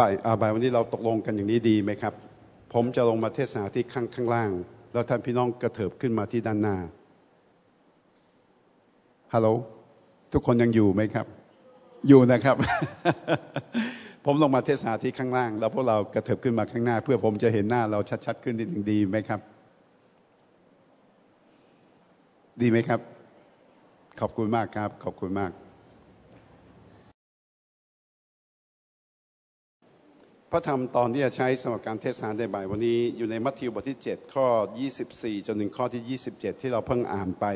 บ่ายบ่ายวันนี้เราตกลงกันอย่างนี้ดีไหมครับ ผมจะลงมาเทศนาที่ข้างข้างล่าง แล้วท่านพี่น้องกระเถิบขึ้นมาที่ด้านหน้าฮัลโหลทุกคนยังอยู่ไหมครับ อยู่นะครับ ผมลงมาเทศนาที่ข้างล่าง แล้วพวกเรากระเถิบขึ้นมาข้างหน้า เพื่อผมจะเห็นหน้าเราชัดๆขึ้นนิดหนึ่งดีไหมครับ ดีไหมครับ ขอบคุณมากครับ ขอบคุณมาก พระธรรมตอนที่จะใช้สำหรับการเทศนาในบ่ายวันนี้อยู่ในมัทธิวบทที่ 7 ข้อ 24 จนถึงข้อที่ 27 ที่เราเพิ่งอ่านไป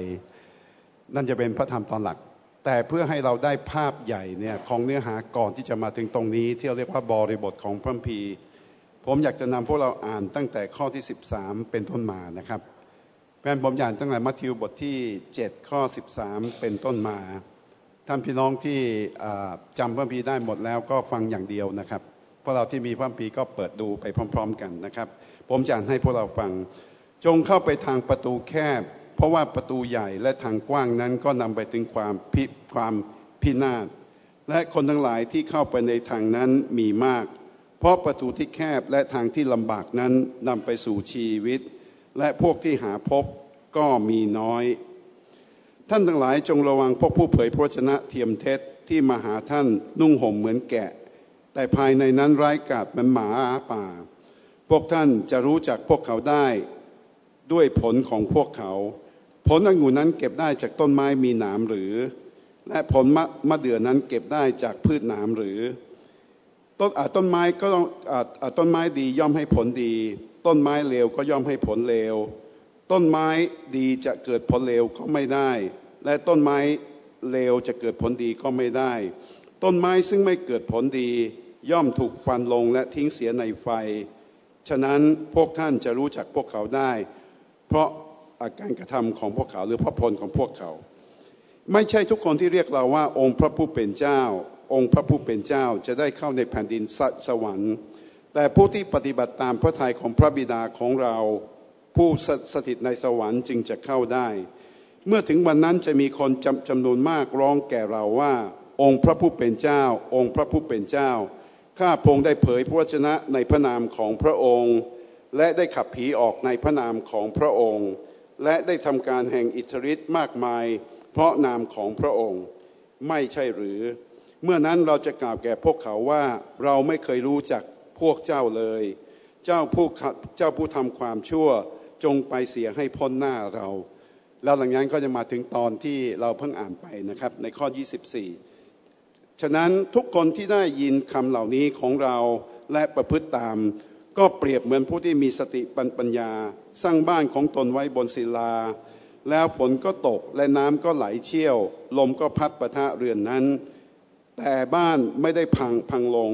นั่นจะเป็นพระธรรมตอนหลัก แต่เพื่อให้เราได้ภาพใหญ่เนี่ยของเนื้อหาก่อนที่จะมาถึงตรงนี้ ที่เราเรียกว่าบริบทของพระพีผมอยากจะนำพวกเราอ่านตั้งแต่ข้อที่ 13 เป็นต้นมานะครับแม่ผมอยากตั้งแต่มัทธิวบทที่ 7 ข้อ 13 เป็นต้นมาท่านพี่น้องที่จำพระพีได้หมดแล้วก็ฟังอย่างเดียวนะครับ พวกเราที่มีพระคัมภีร์ก็เปิดดูไปพร้อม ๆ กันนะครับ ผมจะอ่านให้พวกเราฟัง จงเข้าไปทางประตูแคบ เพราะว่าประตูใหญ่และทางกว้างนั้นก็นำไปถึงความพิความพินาศและคนทั้งหลายที่เข้าไปในทางนั้นมีมาก เพราะประตูที่แคบและทางที่ลำบากนั้นนำไปสู่ชีวิต และพวกที่หาพบก็มีน้อย ท่านทั้งหลายจงระวังพวกผู้เผยพระชนะเทียมเท็จที่มาหาท่านนุ่งห่มเหมือนแกะ แต่ภายในนั้นร้ายกาจเป็นหมาป่า พวกท่านจะรู้จักพวกเขาได้ด้วยผลของพวกเขา ผลองุ่นนั้นเก็บได้จากต้นไม้มีหนามหรือ และผลมะมะเดื่อนั้นเก็บได้จากพืชหนามหรือ ต้นต้นไม้ก็ต้องต้นไม้ดีย่อมให้ผลดี ต้นไม้เลวก็ย่อมให้ผลเลวต้นไม้ดีจะเกิดผลเลวก็ไม่ได้ และต้นไม้เลวจะเกิดผลดีก็ไม่ได้ ต้นไม้ซึ่งไม่เกิดผลดี ย่อมถูกฟันลงและทิ้งเสียในไฟ ฉะนั้นพวกท่านจะรู้จักพวกเขาได้ เพราะอาการกระทำของพวกเขาหรือพระพลของพวกเขา ไม่ใช่ทุกคนที่เรียกเราว่าองค์พระผู้เป็นเจ้า องค์พระผู้เป็นเจ้าจะได้เข้าในแผ่นดินสวรรค์ แต่ผู้ที่ปฏิบัติตามพระทัยของพระบิดาของเรา ผู้สถิตในสวรรค์จึงจะเข้าได้ เมื่อถึงวันนั้นจะมีคนจำจำนวนมากร้องแก่เราว่า องค์พระผู้เป็นเจ้า องค์พระผู้เป็นเจ้า ข้าพงได้เผยพระวจนะในพระนามของพระองค์ และได้ขับผีออกในพระนามของพระองค์ และได้ทำการแห่งอิทธิฤทธิ์มากมาย เพราะนามของพระองค์ ไม่ใช่หรือ เมื่อนั้นเราจะกล่าวแก่พวกเขาว่าเราไม่เคยรู้จักพวกเจ้าเลย เจ้าผู้เจ้าผู้ทำความชั่วจงไปเสียให้พ้นหน้าเรา แล้วหลังนั้นก็จะมาถึงตอนที่เราเพิ่งอ่านไปนะครับในข้อ 24 ฉะนั้นทุกคนที่ได้ยินคำเหล่านี้ของเราและประพฤติตาม ก็เปรียบเหมือนผู้ที่มีสติปัญญา สร้างบ้านของตนไว้บนศิลา แล้วฝนก็ตกและน้ำก็ไหลเชี่ยว ลมก็พัดประทะเรือนนั้น แต่บ้านไม่ได้พังพังลง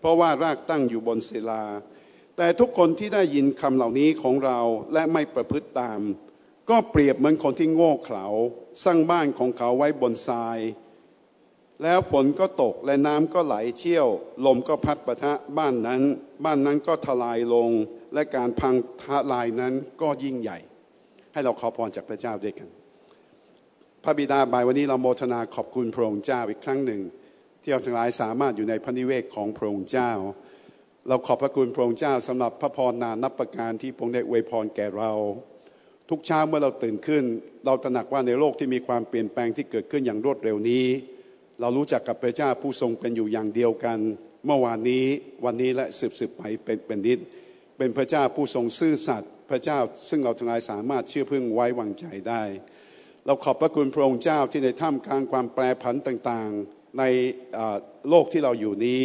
เพราะว่ารากตั้งอยู่บนศิลา แต่ทุกคนที่ได้ยินคำเหล่านี้ของเราและไม่ประพฤติตาม ก็เปรียบเหมือนคนที่โง่เขลาสร้างบ้านของเขาไว้บนทราย แล้วฝนก็ตกและน้ำก็ไหลเชี่ยว ลมก็พัดปะทะบ้านนั้น บ้านนั้นก็ทลายลง และการพังทลายนั้นก็ยิ่งใหญ่ ให้เราขอพรจากพระเจ้าด้วยกัน พระบิดาบายวันนี้เราโมทนาขอบคุณพระองค์เจ้าอีกครั้งหนึ่ง ที่เราทั้งหลายสามารถอยู่ในพระนิเวศของพระองค์เจ้า เราขอบพระคุณพระองค์เจ้าสำหรับพระพรนานับประการที่พระองค์ได้อวยพรแก่เราทุกเช้าเมื่อเราตื่นขึ้น เราตระหนักว่าในโลกที่มีความเปลี่ยนแปลงที่เกิดขึ้นอย่างรวดเร็วนี้ เรารู้จักกับพระเจ้าผู้ทรงเป็นอยู่อย่างเดียวกัน เมื่อวานนี้วันนี้และสืบสืบไปเป็นเป็นนิด เป็นพระเจ้าผู้ทรงซื่อสัตย์พระเจ้าซึ่งเราทั้งหลายสามารถเชื่อพึ่งไว้วางใจได้ เราขอบพระคุณพระองค์เจ้าที่ในท่ามกลางความแปรผันต่างๆ ในโลกที่เราอยู่นี้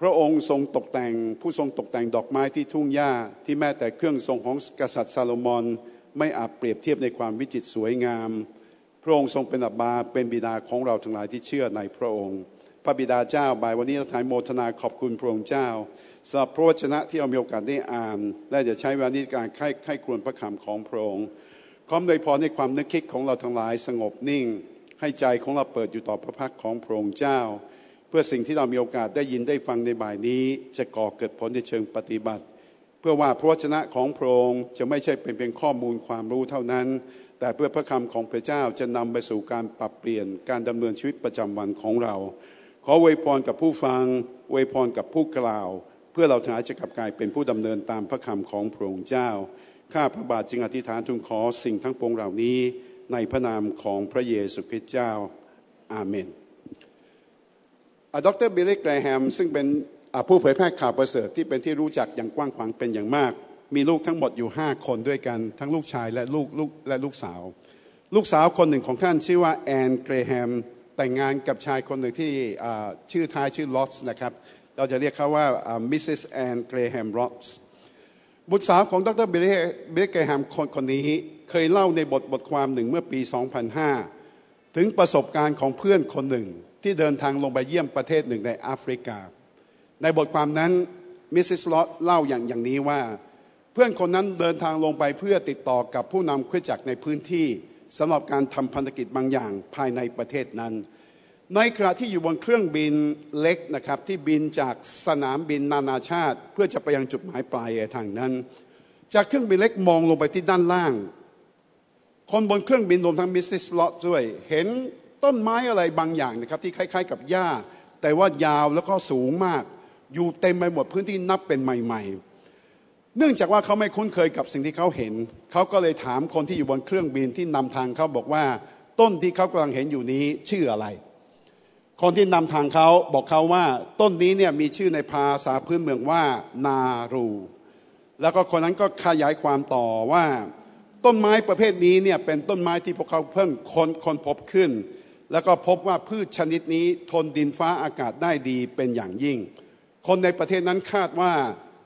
พระองค์ทรงตกแต่งผู้ทรงตกแต่งดอกไม้ที่ทุ่งหญ้าที่แม้แต่เครื่องทรงของกษัตริย์ซาโลมอนไม่อาจเปรียบเทียบในความวิจิตรสวยงาม พระองค์ทรงเป็นอับบาเป็นบิดาของเราทั้งหลายที่เชื่อในพระองค์ พระบิดาเจ้าบ่ายวันนี้เราถ่ายโมทนาขอบคุณพระองค์เจ้าสำหรับพระวจนะที่เรามีโอกาสได้อ่าน และจะใช้วันนี้การไข้ไข้ควรพระคำของพระองค์พร้อมโดยพรในความนึกคิดของเราทั้งหลายสงบนิ่ง ให้ใจของเราเปิดอยู่ต่อพระพักของพระองค์เจ้า เพื่อสิ่งที่เรามีโอกาสได้ยินได้ฟังในบ่ายนี้ จะก่อเกิดผลในเชิงปฏิบัติ เพื่อว่าพระวจนะของพระองค์จะไม่ใช่เป็นเพียงข้อมูลความรู้เท่านั้น แต่เพื่อพระคำของพระเจ้าจะนำไปสู่การปรับเปลี่ยนการดำเนินชีวิตประจำวันของเรา ขออวยพรกับผู้ฟังอวยพรกับผู้กล่าว เพื่อเราทั้งหลายจะกลับกลายเป็นผู้ดำเนินตามพระคำของพระองค์เจ้า ข้าพระบาทจึงอธิษฐานทูลขอสิ่งทั้งปวงเหล่านี้ ในพระนามของพระเยซูคริสต์เจ้า อาเมนดรบิลลี่แกรแฮมซึ่งเป็นผู้เผยแพร่ข่าวประเสริฐที่เป็นที่รู้จักอย่างกว้างขวางเป็นอย่างมาก มีลูกทั้งหมดอยู่ห้าคนด้วยกัน ทั้งลูกชายและลูกลูกและลูกสาว ลูกสาวคนหนึ่งของท่านชื่อว่าแอนเกรแฮมแต่งงานกับชายคนหนึ่งที่ชื่อท้ายชื่อลอตส์นะครับ เราจะเรียกเขาว่า Mrs. แอนเกรแฮมลอตส์บุตรสาวของดรบิลลี่เกรแฮมคนคนนี้เคยเล่าในบทบทความหนึ่งเมื่อปี 2005 ถึงประสบการณ์ของเพื่อนคนหนึ่งที่เดินทางลงไปเยี่ยมประเทศหนึ่งในแอฟริกา ในบทความนั้นมิสซิสลอตเล่าอย่างอย่างนี้ว่า เพื่อนคนนั้นเดินทางลงไปเพื่อติดต่อกับผู้นำคริสจักรในพื้นที่สำหรับการทำพันธกิจบางอย่างภายในประเทศนั้น ในขณะที่อยู่บนเครื่องบินเล็กนะครับที่บินจากสนามบินนานาชาติ เพื่อจะไปยังจุดหมายปลายทางนั้น จากเครื่องบินเล็กมองลงไปที่ด้านล่าง คนบนเครื่องบินรวมทั้งมิสซิสลอตด้วย เห็นต้นไม้อะไรบางอย่างนะครับที่คล้ายๆ กับหญ้า แต่ว่ายาวแล้วก็สูงมาก อยู่เต็มไปหมดพื้นที่นับเป็นใหม่ ๆ เนื่องจากว่าเขาไม่คุ้นเคยกับสิ่งที่เขาเห็น เขาก็เลยถามคนที่อยู่บนเครื่องบินที่นำทางเขาบอกว่าต้นที่เขากำลังเห็นอยู่นี้ชื่ออะไร คนที่นำทางเขาบอกเขาว่าต้นนี้เนี่ยมีชื่อในภาษาพื้นเมืองว่านารู แล้วก็คนนั้นก็ขยายความต่อว่า ต้นไม้ประเภทนี้เนี่ยเป็นต้นไม้ที่พวกเขาเพิ่งคนคนพบขึ้น แล้วก็พบว่าพืชชนิดนี้ทนดินฟ้าอากาศได้ดีเป็นอย่างยิ่ง คนในประเทศนั้นคาดว่า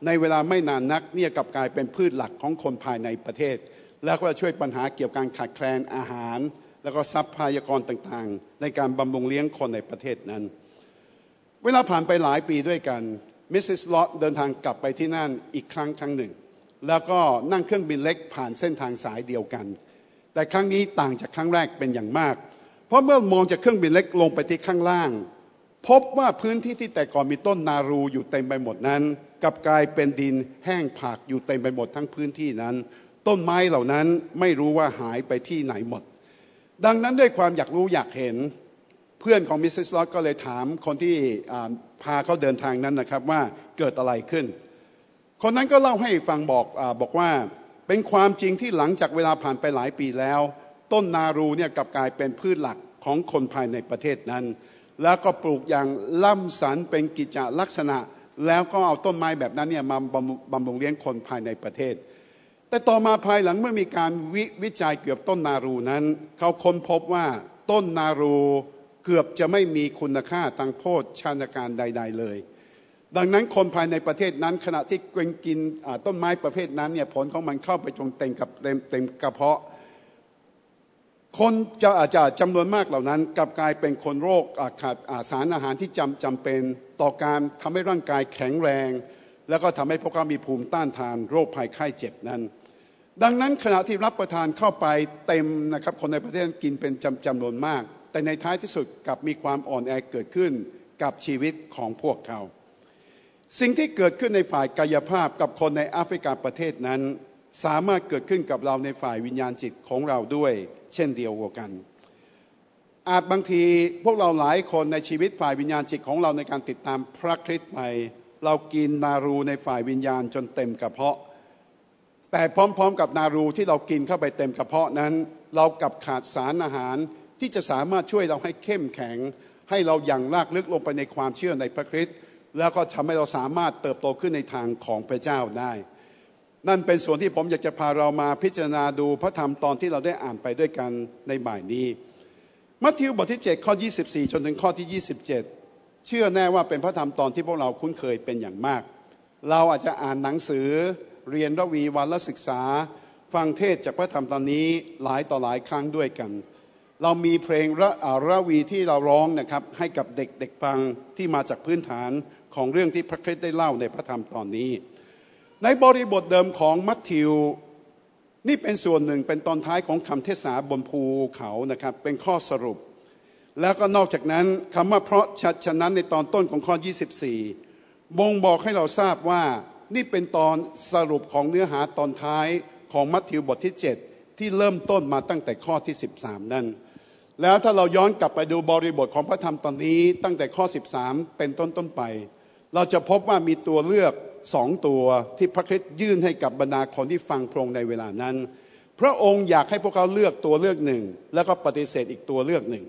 ในเวลาไม่นานนักเนี่ยกลับกลายเป็นพืชหลักของคนภายในประเทศ แล้วก็ช่วยปัญหาเกี่ยวกับการขาดแคลนอาหาร แล้วก็ทรัพยากรต่างๆ ในการบำรุงเลี้ยงคนในประเทศนั้น เวลาผ่านไปหลายปีด้วยกันมิสซิสลอตเดินทางกลับไปที่นั่นอีกครั้งครั้งหนึ่ง แล้วก็นั่งเครื่องบินเล็กผ่านเส้นทางสายเดียวกัน แต่ครั้งนี้ต่างจากครั้งแรกเป็นอย่างมาก เพราะเมื่อมองจากเครื่องบินเล็กลงไปที่ข้างล่าง พบว่าพื้นที่ที่แต่ก่อนมีต้นนารูอยู่เต็มไปหมดนั้นกับกลายเป็นดินแห้งผากอยู่เต็มไปหมดทั้งพื้นที่นั้น ต้นไม้เหล่านั้นไม่รู้ว่าหายไปที่ไหนหมด ดังนั้นด้วยความอยากรู้อยากเห็น เพื่อนของมิสซิสลอตก็เลยถามคนที่พาเขาเดินทางนั้นนะครับว่าเกิดอะไรขึ้น คนนั้นก็เล่าให้ฟังบอกอบอกว่าเป็นความจริงที่หลังจากเวลาผ่านไปหลายปีแล้ว ต้นนารูเนี่ยกลับกลายเป็นพืชหลักของคนภายในประเทศนั้น แล้วก็ปลูกอย่างล่ำสันเป็นกิจลักษณะ แล้วก็เอาต้นไม้แบบนั้นเนี่ยมาบำรุงเลี้ยงคนภายในประเทศ แต่ต่อมาภายหลังเมื่อมีการววิจัยเกี่ยวกับต้นนารูนั้น เขาค้นพบว่าต้นนารูเกือบจะไม่มีคุณค่าทางโภชนาการใด ๆ เลย ดังนั้นคนภายในประเทศนั้น ขณะที่กินกินต้นไม้ประเภทนั้นเนี่ยผลของมันเข้าไปจงเต็มกับเต็มเต็มกระเพาะ คนจะอาจจะจำนวนมากเหล่านั้นกลับกลายเป็นคนโรคขาดสารอาหารที่จำจำเป็นต่อการทำให้ร่างกายแข็งแรง แล้วก็ทำให้พวกเขามีภูมิต้านทานโรคภัยไข้เจ็บนั้น ดังนั้นขณะที่รับประทานเข้าไปเต็มนะครับคนในประเทศกินเป็นจำจำนวนมาก แต่ในท้ายที่สุดกลับมีความอ่อนแอเกิดขึ้นกับชีวิตของพวกเขาสิ่งที่เกิดขึ้นในฝ่ายกายภาพกับคนในแอฟริกาประเทศนั้น สามารถเกิดขึ้นกับเราในฝ่ายวิญญาณจิตของเราด้วย เช่นเดียวกัน อาจบางทีพวกเราหลายคนในชีวิตฝ่ายวิญญาณจิตของเราในการติดตามพระคริสต์ไปเรากินนารูในฝ่ายวิญญาณจนเต็มกระเพาะ แต่พร้อมๆ กับนารูที่เรากินเข้าไปเต็มกระเพาะนั้น เรากับขาดสารอาหารที่จะสามารถช่วยเราให้เข้มแข็ง ให้เราอย่างลากลึกลงไปในความเชื่อในพระคริสต์แล้วก็ทำให้เราสามารถเติบโตขึ้นในทางของพระเจ้าได้ นั่นเป็นส่วนที่ผมอยากจะพาเรามาพิจารณาดูพระธรรมตอนที่เราได้อ่านไปด้วยกันในบ่ายนี้ มัทธิวบทที่ 7 ข้อ 24 จนถึงข้อที่ 27 เชื่อแน่ว่าเป็นพระธรรมตอนที่พวกเราคุ้นเคยเป็นอย่างมาก เราอาจจะอ่านหนังสือ เรียนระวีวันละศึกษา ฟังเทศจากพระธรรมตอนนี้หลายต่อหลายครั้งด้วยกัน เรามีเพลงระระวีที่เราร้องนะครับให้กับเด็กๆฟังที่มาจากพื้นฐานของเรื่องที่พระคริสต์ได้เล่าในพระธรรมตอนนี้ ในบริบทเดิมของมัทธิว นี่เป็นส่วนหนึ่งเป็นตอนท้ายของคำเทศนาบนภูเขานะครับเป็นข้อสรุป แล้วก็นอกจากนั้นคำว่าเพราะชัดฉะนั้นในตอนต้นของข้อ 24 บ่งบอกให้เราทราบว่านี่เป็นตอนสรุปของเนื้อหาตอนท้ายของมัทธิวบทที่ 7 ที่เริ่มต้นมาตั้งแต่ข้อที่ 13 นั้นแล้วถ้าเราย้อนกลับไปดูบริบทของพระธรรมตอนนี้ตั้งแต่ข้อ 13 เป็นต้นต้นไป เราจะพบว่ามีตัวเลือก สองตัวที่พระคริสต์ยื่นให้กับบรรดาคนที่ฟังพระองค์ในเวลานั้น พระองค์อยากให้พวกเขาเลือกตัวเลือกหนึ่ง แล้วก็ปฏิเสธอีกตัวเลือกหนึ่ง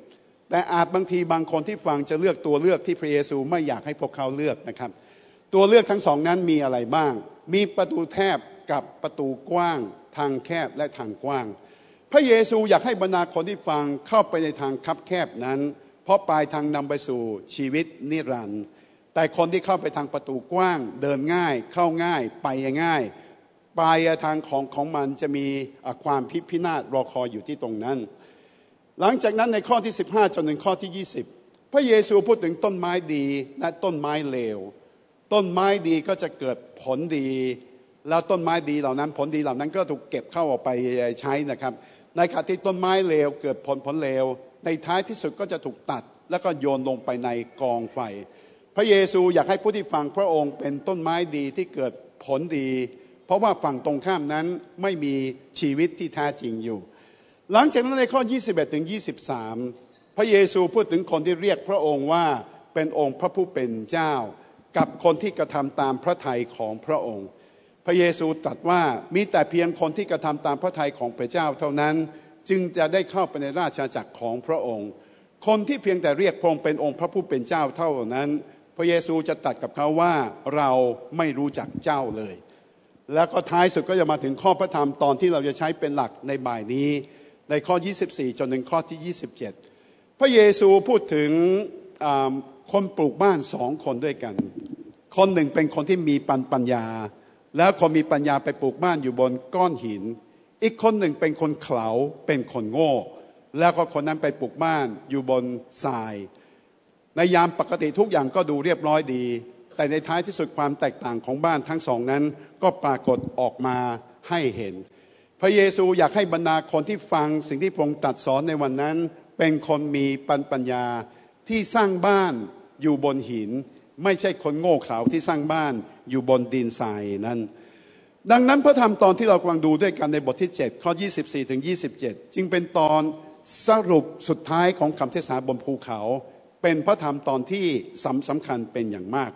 แต่อาจบางทีบางคนที่ฟังจะเลือกตัวเลือกที่พระเยซูไม่อยากให้พวกเขาเลือกนะครับ ตัวเลือกทั้งสองนั้นมีอะไรบ้าง มีประตูแทบกับประตูกว้าง ทางแคบและทางกว้าง พระเยซูอยากให้บรรดาคนที่ฟังเข้าไปในทางคับแคบนั้น เพราะปลายทางนำไปสู่ชีวิตนิรันดร์ แต่คนที่เข้าไปทางประตูกว้าง เดินง่าย เข้าง่าย ไปง่ายปลายทางของของมันจะมีความพิพินาศรอคอยอยู่ที่ตรงนั้น หลังจากนั้นในข้อที่ 15 จนถึงข้อที่ 20 พระเยซูพูดถึงต้นไม้ดีและต้นไม้เลว ต้นไม้ดีก็จะเกิดผลดี แล้วต้นไม้ดีเหล่านั้นผลดีเหล่านั้นก็ถูกเก็บเข้าออกไปใช้นะครับ ในขณะที่ต้นไม้เลวเกิดผลผลเลว ในท้ายที่สุดก็จะถูกตัด แล้วก็โยนลงไปในกองไฟ พระเยซูอยากให้ผู้ที่ฟังพระองค์เป็นต้นไม้ดีที่เกิดผลดี เพราะว่าฝั่งตรงข้ามนั้นไม่มีชีวิตที่แท้จริงอยู่ หลังจากนั้นในข้อ 21 ถึง 23 พระเยซูพูดถึงคนที่เรียกพระองค์ว่าเป็นองค์พระผู้เป็นเจ้า กับคนที่กระทำตามพระทัยของพระองค์ พระเยซูตรัสว่ามีแต่เพียงคนที่กระทำตามพระทัยของพระเจ้าเท่านั้นจึงจะได้เข้าไปในราชาจักรของพระองค์ คนที่เพียงแต่เรียกพระองค์เป็นองค์พระผู้เป็นเจ้าเท่านั้น ระเยซูจะตัดกับเขาว่าเราไม่รู้จักเจ้าเลย แล้วก็ท้ายสุดก็จะมาถึงข้อพระธรรมตอนที่เราจะใช้เป็นหลักในบ่ายนี้ ในข้อ 24 จนถึงข้อที่ 27 พระเยซูพูดถึงคนปลูกบ้านสองคนด้วยกัน คนหนึ่งเป็นคนที่มีปัญปัญญา แล้วคนมีปัญญาไปปลูกบ้านอยู่บนก้อนหิน อีกคนหนึ่งเป็นคนเขลาเป็นคนโง่ แล้วก็คนนั้นไปปลูกบ้านอยู่บนทราย ในยามปกติทุกอย่างก็ดูเรียบร้อยดี แต่ในท้ายที่สุดความแตกต่างของบ้านทั้งสองนั้น ก็ปรากฏออกมาให้เห็น พระเยซูอยากให้บรรดาคนที่ฟังสิ่งที่พระองค์ตรัสสอนในวันนั้น เป็นคนมีปัญปัญญาที่สร้างบ้านอยู่บนหิน ไม่ใช่คนโง่เขลาที่สร้างบ้านอยู่บนดินทรายนั้นดังนั้นพระธรรมตอนที่เรากำลังดูด้วยกันในบทที่ 7 ข้อ 24 ถึง 27 จึงเป็นตอนสรุปสุดท้ายของคำเทศนาบนภูเขา เป็นพระธรรมตอนที่สำสำคัญเป็นอย่างมาก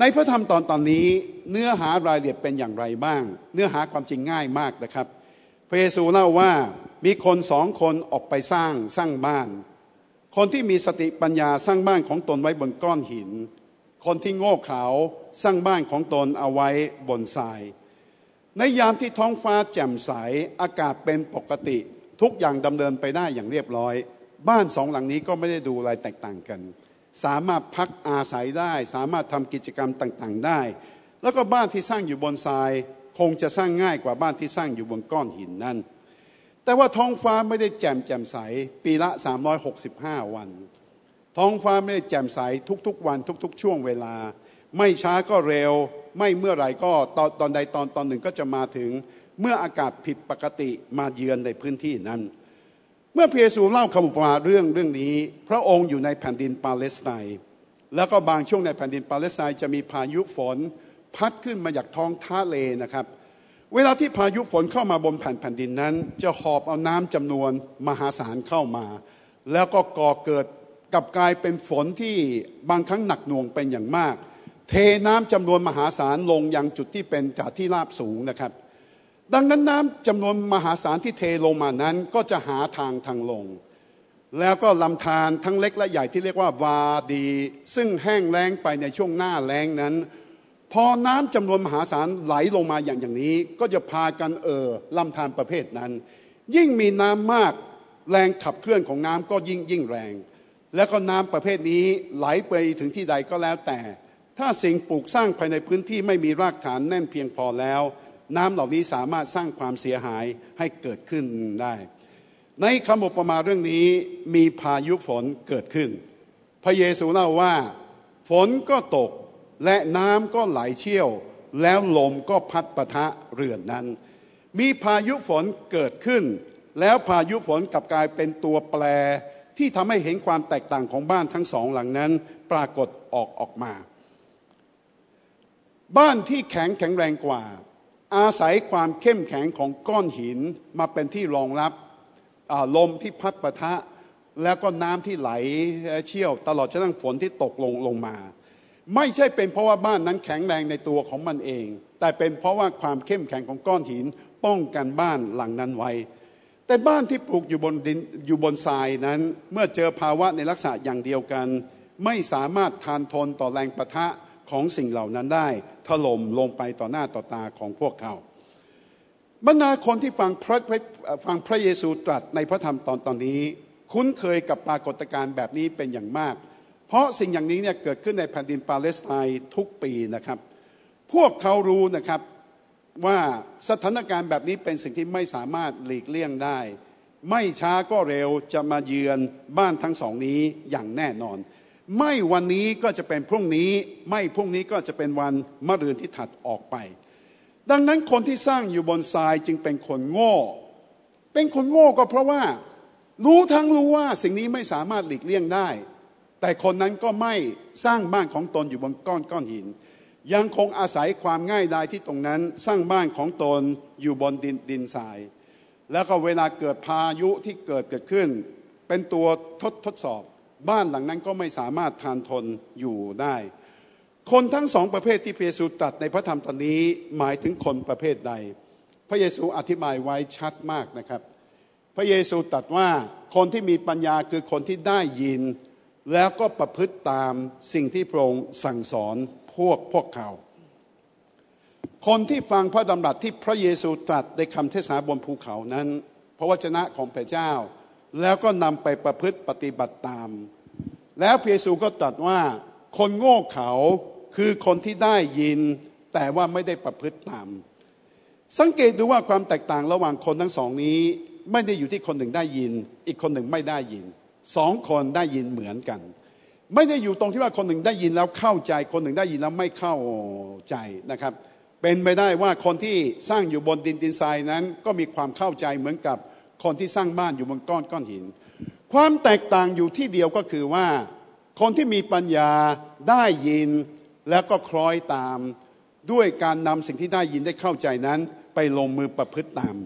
ในพระธรรมตอนตอนนี้เนื้อหารายละเอียดเป็นอย่างไรบ้าง เนื้อหาความจริงง่ายมากนะครับ พระเยซูเล่าว่ามีคนสองคนออกไปสร้างสร้างบ้าน คนที่มีสติปัญญาสร้างบ้านของตนไว้บนก้อนหิน คนที่โง่เขลาสร้างบ้านของตนเอาไว้บนทราย ในยามที่ท้องฟ้าแจ่มใสอากาศเป็นปกติ ทุกอย่างดำเนินไปได้อย่างเรียบร้อย บ้านสองหลังนี้ก็ไม่ได้ดูอะไรแตกต่างกัน สามารถพักอาศัยได้ สามารถทำกิจกรรมต่างๆได้ แล้วก็บ้านที่สร้างอยู่บนทราย คงจะสร้างง่ายกว่าบ้านที่สร้างอยู่บนก้อนหินนั่นแต่ว่าท้องฟ้าไม่ได้แจ่มแจ่มใส ปีละ 365 วัน ท้องฟ้าไม่ได้แจ่มใสทุกๆ วันทุก ๆ ช่วงเวลา ไม่ช้าก็เร็ว ไม่เมื่อไหร่ก็ตอนตอนใดตอนตอนหนึ่งก็จะมาถึง เมื่ออากาศผิดปกติมาเยือนในพื้นที่นั้น เมื่อพระเยซูเล่าคำอุปมาเรื่องเรื่องนี้ พระองค์อยู่ในแผ่นดินปาเลสไตน์แล้วก็บางช่วงในแผ่นดินปาเลสไตน์จะมีพายุฝนพัดขึ้นมาจากท้องทะเลนะครับ เวลาที่พายุฝนเข้ามาบนแผ่นแผ่นดินนั้น จะหอบเอาน้ำจำนวนมหาศาลเข้ามา แล้วก็ก่อเกิดกับกลายเป็นฝนที่บางครั้งหนักหน่วงเป็นอย่างมาก เทน้ำจำนวนมหาศาลลงยังจุดที่เป็นจากที่ราบสูงนะครับ ดังนั้นน้ำจำนวนมหาศาลที่เทลงมานั้นก็จะหาทางทางลง แล้วก็ลำธารทั้งเล็กและใหญ่ที่เรียกว่าวาดี ซึ่งแห้งแล้งไปในช่วงหน้าแล้งนั้น พอน้ำจำนวนมหาศาลไหลลงมาอย่างอย่างนี้ ก็จะพากันเอ่อลำธารประเภทนั้น ยิ่งมีน้ำมากแรงขับเคลื่อนของน้ำก็ยิ่งยิ่งแรง แล้วก็น้ำประเภทนี้ไหลไปถึงที่ใดก็แล้วแต่ ถ้าสิ่งปลูกสร้างภายในพื้นที่ไม่มีรากฐานแน่นเพียงพอแล้ว น้ำเหล่านี้สามารถสร้างความเสียหายให้เกิดขึ้นได้ ในคำอุประมาเรื่องนี้มีพายุฝนเกิดขึ้น พระเยซูเล่าว่า ฝนก็ตกและน้ำก็ไหลเชี่ยว แล้วลมก็พัดปะทะเรือนนั้น มีพายุฝนเกิดขึ้น แล้วพายุฝนกลับกลายเป็นตัวแปรที่ทำให้เห็นความแตกต่างของบ้านทั้งสองหลังนั้น ปรากฏออกออกมา บ้านที่แข็งแข็งแรงกว่า อาศัยความเข้มแข็งของก้อนหินมาเป็นที่รองรับลมที่พัดปะทะ แล้วก็น้ำที่ไหลเชี่ยว ตลอดจนทั้งฝนที่ตกลงลงมา ไม่ใช่เป็นเพราะว่าบ้านนั้นแข็งแรงในตัวของมันเอง แต่เป็นเพราะว่าความเข้มแข็งของก้อนหินป้องกันบ้านหลังนั้นไว้ แต่บ้านที่ปลูกอยู่บนดินอยู่บนทรายนั้น เมื่อเจอภาวะในลักษณะอย่างเดียวกัน ไม่สามารถทานทนต่อแรงประทะ ของสิ่งเหล่านั้นได้ถล่มลงไปต่อหน้าต่อตาของพวกเขาบรรดาคนที่ฟังพระฟังพระเยซูตรัสในพระธรรมตอนตอนนี้ คุ้นเคยกับปรากฏการณ์แบบนี้เป็นอย่างมาก เพราะสิ่งอย่างนี้เนี่ยเกิดขึ้นในแผ่นดินปาเลสไตน์ทุกปีนะครับ พวกเขารู้นะครับว่าสถานการณ์แบบนี้เป็นสิ่งที่ไม่สามารถหลีกเลี่ยงได้ ไม่ช้าก็เร็วจะมาเยือนบ้านทั้งสองนี้อย่างแน่นอน ไม่วันนี้ก็จะเป็นพรุ่งนี้ ไม่พรุ่งนี้ก็จะเป็นวันมะรืนที่ถัดออกไป ดังนั้นคนที่สร้างอยู่บนทรายจึงเป็นคนโง่ เป็นคนโง่ก็เพราะว่า รู้ทั้งรู้ว่าสิ่งนี้ไม่สามารถหลีกเลี่ยงได้ แต่คนนั้นก็ไม่สร้างบ้านของตนอยู่บนก้อนก้อนหิน ยังคงอาศัยความง่ายดายที่ตรงนั้นสร้างบ้านของตนอยู่บนดินดินทราย แล้วก็เวลาเกิดพายุที่เกิดเกิดขึ้น เป็นตัวทดทดสอบ บ้านหลังนั้นก็ไม่สามารถทานทนอยู่ได้ คนทั้งสองประเภทที่พระเยซูตรัสในพระธรรมตอนนี้หมายถึงคนประเภทใด พระเยซูอธิบายไว้ชัดมากนะครับ พระเยซูตรัสว่าคนที่มีปัญญาคือคนที่ได้ยิน แล้วก็ประพฤติตามสิ่งที่พระองค์สั่งสอนพวกพวกเขาคนที่ฟังพระดำรัสที่พระเยซูตรัสในคำเทศนาบนภูเขานั้น พระวจนะของพระเจ้า แล้วก็นำไปประพฤติปฏิบัติตาม แล้วพระเยซูก็ตรัสว่าคนโง่เขาคือคนที่ได้ยิน แต่ว่าไม่ได้ประพฤติตาม สังเกตดูว่าความแตกต่างระหว่างคนทั้งสองนี้ ไม่ได้อยู่ที่คนหนึ่งได้ยิน อีกคนหนึ่งไม่ได้ยินสองคนได้ยินเหมือนกัน ไม่ได้อยู่ตรงที่ว่าคนหนึ่งได้ยินแล้วเข้าใจ คนหนึ่งได้ยินแล้วไม่เข้าใจนะครับ เป็นไปได้ว่าคนที่สร้างอยู่บนดินดินทรายนั้น ก็มีความเข้าใจเหมือนกับ คนที่สร้างบ้านอยู่บนก้อนก้อนหิน ความแตกต่างอยู่ที่เดียวก็คือว่า คนที่มีปัญญาได้ยินแล้วก็คล้อยตาม ด้วยการนำสิ่งที่ได้ยินได้เข้าใจนั้น ไปลงมือประพฤติตาม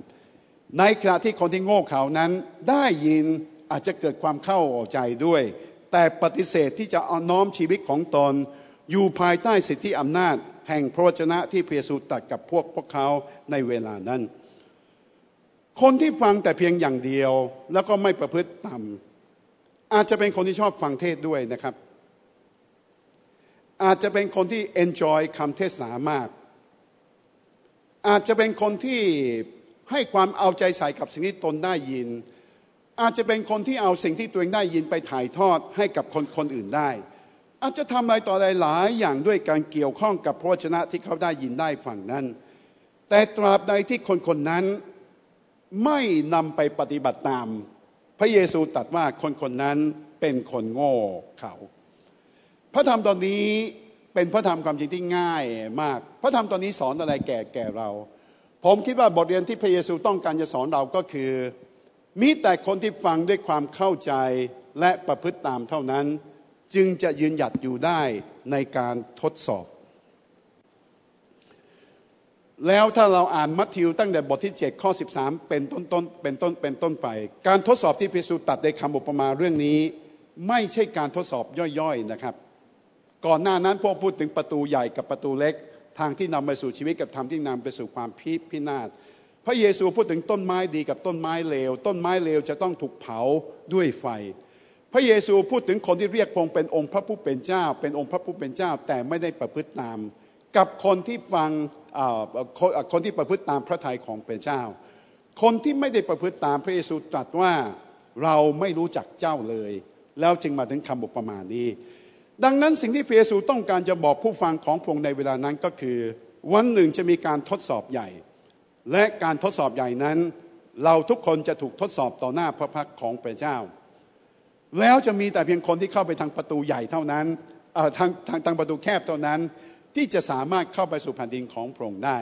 ในขณะที่คนที่โง่เขานั้นได้ยินอาจจะเกิดความเข้าใจด้วย แต่ปฏิเสธที่จะเอาน้อมชีวิตของตน อยู่ภายใต้สิทธิอำนาจแห่งพระวจนะที่พระเยซูตรัสกับพวกพวกเขาในเวลานั้น คนที่ฟังแต่เพียงอย่างเดียว แล้วก็ไม่ประพฤติตามอาจจะเป็นคนที่ชอบฟังเทศด้วยนะครับ อาจจะเป็นคนที่ enjoy คำเทศนามาก อาจจะเป็นคนที่ให้ความเอาใจใส่กับสิ่งที่ตนได้ยิน อาจจะเป็นคนที่เอาสิ่งที่ตัวเองได้ยินไปถ่ายทอดให้กับคนคนอื่นได้ อาจจะทำอะไรต่ออะไรหลายอย่างด้วยการเกี่ยวข้องกับพระชนะที่เขาได้ยินได้ฝั่งนั้น แต่ตราบใดที่คนคนนั้น ไม่นำไปปฏิบัติตาม พระเยซูตรัสว่าคนคนนั้นเป็นคนโง่เขา พระธรรมตอนนี้เป็นพระธรรมความจริงที่ง่ายมาก พระธรรมตอนนี้สอนอะไรแก่แก่เรา ผมคิดว่าบทเรียนที่พระเยซูต้องการจะสอนเราก็คือ มีแต่คนที่ฟังด้วยความเข้าใจและประพฤติตามเท่านั้น จึงจะยืนหยัดอยู่ได้ในการทดสอบ แล้วถ้าเราอ่านมัทธิวตั้งแต่บทที่ 7 ข้อ 13 เป็นต้นต้นเป็นต้นเป็นต้นไป การทดสอบที่พระเยซูตัดในคำอุปมาเรื่องนี้ ไม่ใช่การทดสอบย่อยๆนะครับ ก่อนหน้านั้นพวกพูดถึงประตูใหญ่กับประตูเล็ก ทางที่นำไปสู่ชีวิตกับธรรมที่นำไปสู่ความพิพินาศพระเยซูพูดถึงต้นไม้ดีกับต้นไม้เลว ต้นไม้เลวจะต้องถูกเผาด้วยไฟ พระเยซูพูดถึงคนที่เรียกพงเป็นองค์พระผู้เป็นเจ้า เป็นองค์พระผู้เป็นเจ้าแต่ไม่ได้ประพฤติตาม กับคนที่ฟังคนที่ประพฤติตามพระทัยของพระเจ้า คนที่ไม่ได้ประพฤติตามพระเยซูตรัสว่าเราไม่รู้จักเจ้าเลย แล้วจึงมาถึงคำบุประมาณนี้ ดังนั้นสิ่งที่พระเยซูต้องการจะบอกผู้ฟังของพระองค์ในเวลานั้นก็คือ วันหนึ่งจะมีการทดสอบใหญ่ และการทดสอบใหญ่นั้น เราทุกคนจะถูกทดสอบต่อหน้าพระพักของพระเจ้า แล้วจะมีแต่เพียงคนที่เข้าไปทางประตูใหญ่เท่านั้นทางทางทางประตูแคบเท่านั้น ที่จะสามารถเข้าไปสู่แผ่นดินของพระองค์ได้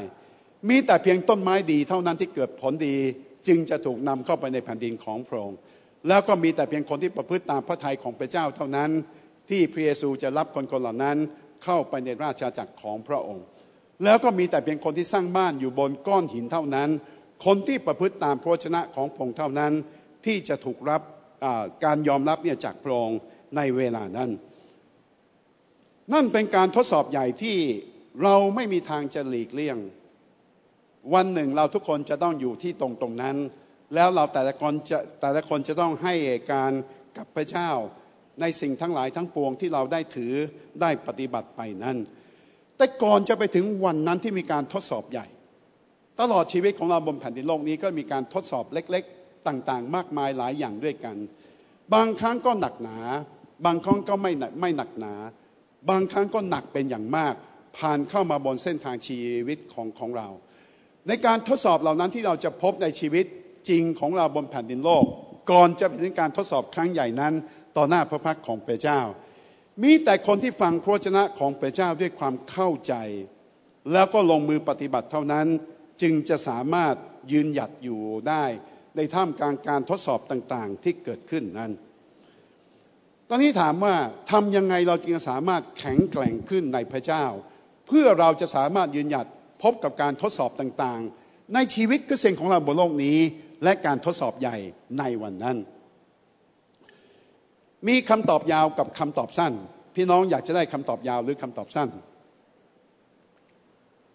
มีแต่เพียงต้นไม้ดีเท่านั้นที่เกิดผลดีจึงจะถูกนำเข้าไปในแผ่นดินของพระองค์ แล้วก็มีแต่เพียงคนที่ประพฤติตามพระทัยของพระเจ้าเท่านั้น ที่พระเยซูจะรับคนคนเหล่านั้นเข้าไปในราชาจักรของพระองค์ แล้วก็มีแต่เพียงคนที่สร้างบ้านอยู่บนก้อนหินเท่านั้น คนที่ประพฤติตามพระชนะของพระองค์เท่านั้น ที่จะถูกรับการยอมรับเนี่ยจากพระองค์ในเวลานั้น นั่นเป็นการทดสอบใหญ่ที่เราไม่มีทางจะหลีกเลี่ยง วันหนึ่งเราทุกคนจะต้องอยู่ที่ตรงตรงนั้น แล้วเราแต่ละคนจะแต่ละคนจะต้องให้การกับพระเจ้าในสิ่งทั้งหลายทั้งปวงที่เราได้ถือได้ปฏิบัติไปนั้น แต่ก่อนจะไปถึงวันนั้นที่มีการทดสอบใหญ่ ตลอดชีวิตของเราบนแผ่นดินโลกนี้ก็มีการทดสอบเล็ก ๆ ต่างๆ มากมายหลายอย่างด้วยกัน บางครั้งก็หนักหนา บางครั้งก็ไม่ไม่หนักหนา บางครั้งก็หนักเป็นอย่างมาก ผ่านเข้ามาบนเส้นทางชีวิตของของเรา ในการทดสอบเหล่านั้นที่เราจะพบในชีวิตจริงของเราบนแผ่นดินโลก ก่อนจะไปถึงการทดสอบครั้งใหญ่นั้น ต่อหน้าพระพักของพระเจ้า มีแต่คนที่ฟังพระชนะของพระเจ้าด้วยความเข้าใจ แล้วก็ลงมือปฏิบัติเท่านั้นจึงจะสามารถยืนหยัดอยู่ได้ในท่ามกลางการทดสอบต่างๆที่เกิดขึ้นนั้น ตอนนี้ถามว่าทำยังไงเราจึงสามารถแข็งแกร่งขึ้นในพระเจ้า เพื่อเราจะสามารถยืนหยัดพบกับการทดสอบต่างๆ ในชีวิตก็เกษตรของเราบนโลกนี้ และการทดสอบใหญ่ในวันนั้น มีคำตอบยาวกับคำตอบสั้น พี่น้องอยากจะได้คำตอบยาวหรือคำตอบสั้น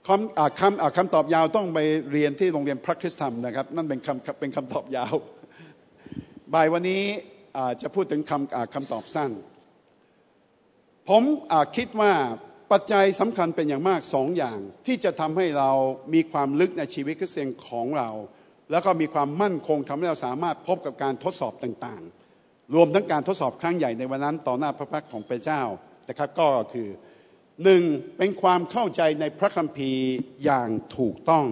คำคำคำตอบยาวต้องไปเรียนที่โรงเรียนพระคริสตธรรมนะครับ นั่นเป็นคำเป็นคำตอบยาว บ่ายวันนี้ จะพูดถึงคำคำตอบสั้น ผมคิดว่าปัจจัยสำคัญเป็นอย่างมากสองอย่าง ที่จะทำให้เรามีความลึกในชีวิตคริสเตียนของเรา แล้วก็มีความมั่นคงทำให้เราสามารถพบกับการทดสอบต่างๆ รวมทั้งการทดสอบครั้งใหญ่ในวันนั้นต่อหน้าพระพักของพระเจ้านะครับก็คือหนึ่งเป็นความเข้าใจในพระคัมภีร์อย่างถูกต้อง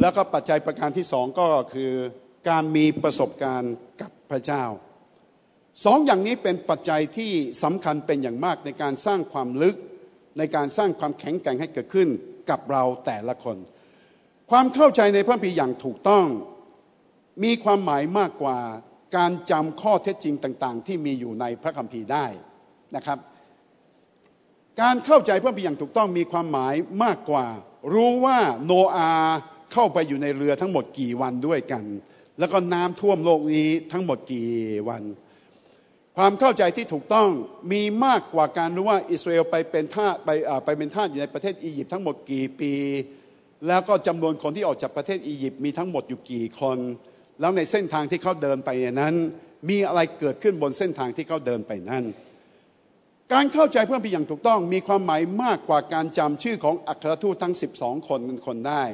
แล้วก็ปัจจัยประการที่สองก็คือการมีประสบการณ์ พระเจ้าสองอย่างนี้เป็นปัจจัยที่สำคัญเป็นอย่างมากในการสร้างความลึกในการสร้างความแข็งแกร่งให้เกิดขึ้นกับเราแต่ละคน ความเข้าใจในพระคัมภีร์อย่างถูกต้องมีความหมายมากกว่าการจำข้อเท็จจริงต่าง ๆ ที่มีอยู่ในพระคัมภีร์ได้นะครับ การเข้าใจพระคัมภีร์อย่างถูกต้องมีความหมายมากกว่า รู้ว่าโนอาเข้าไปอยู่ในเรือทั้งหมดกี่วันด้วยกัน แล้วก็น้ำท่วมโลกนี้ทั้งหมดกี่วัน ความเข้าใจที่ถูกต้องมีมากกว่าการรู้ว่าอิสราเอลไปเป็นทาสไปไปเป็นทาสอยู่ในประเทศอียิปต์ทั้งหมดกี่ปี แล้วก็จำนวนคนที่ออกจากประเทศอียิปต์มีทั้งหมดอยู่กี่คน แล้วในเส้นทางที่เขาเดินไปนั้น มีอะไรเกิดขึ้นบนเส้นทางที่เขาเดินไปนั้นการเข้าใจเพื่อนพี่อย่างถูกต้องมีความหมายมากกว่าการจำชื่อของอัครทูตทั้ง 12 คนคนได้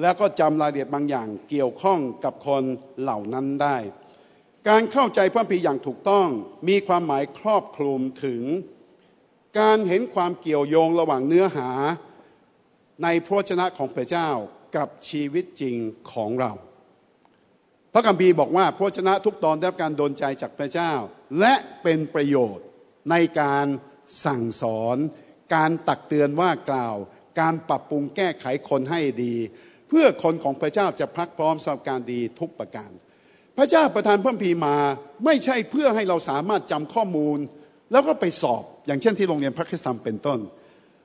แล้วก็จำรายละเอียดบางอย่างเกี่ยวข้องกับคนเหล่านั้นได้ การเข้าใจพระพีอย่างถูกต้องมีความหมายครอบคลุมถึง การเห็นความเกี่ยวโยงระหว่างเนื้อหาในพระชนะของพระเจ้ากับชีวิตจริงของเรา พระคัมภีร์บอกว่าพระชนะทุกตอนได้รับการโดนใจจากพระเจ้า และเป็นประโยชน์ในการสั่งสอน การตักเตือนว่ากล่าว การปรับปรุงแก้ไขคนให้ดี เพื่อคนของพระเจ้าจะพรักพร้อมสำหรับการดีทุกประการ พระเจ้าประทานพระคัมภีมาไม่ใช่เพื่อให้เราสามารถจำข้อมูล แล้วก็ไปสอบอย่างเช่นที่โรงเรียนพระคิสตัมเป็นต้น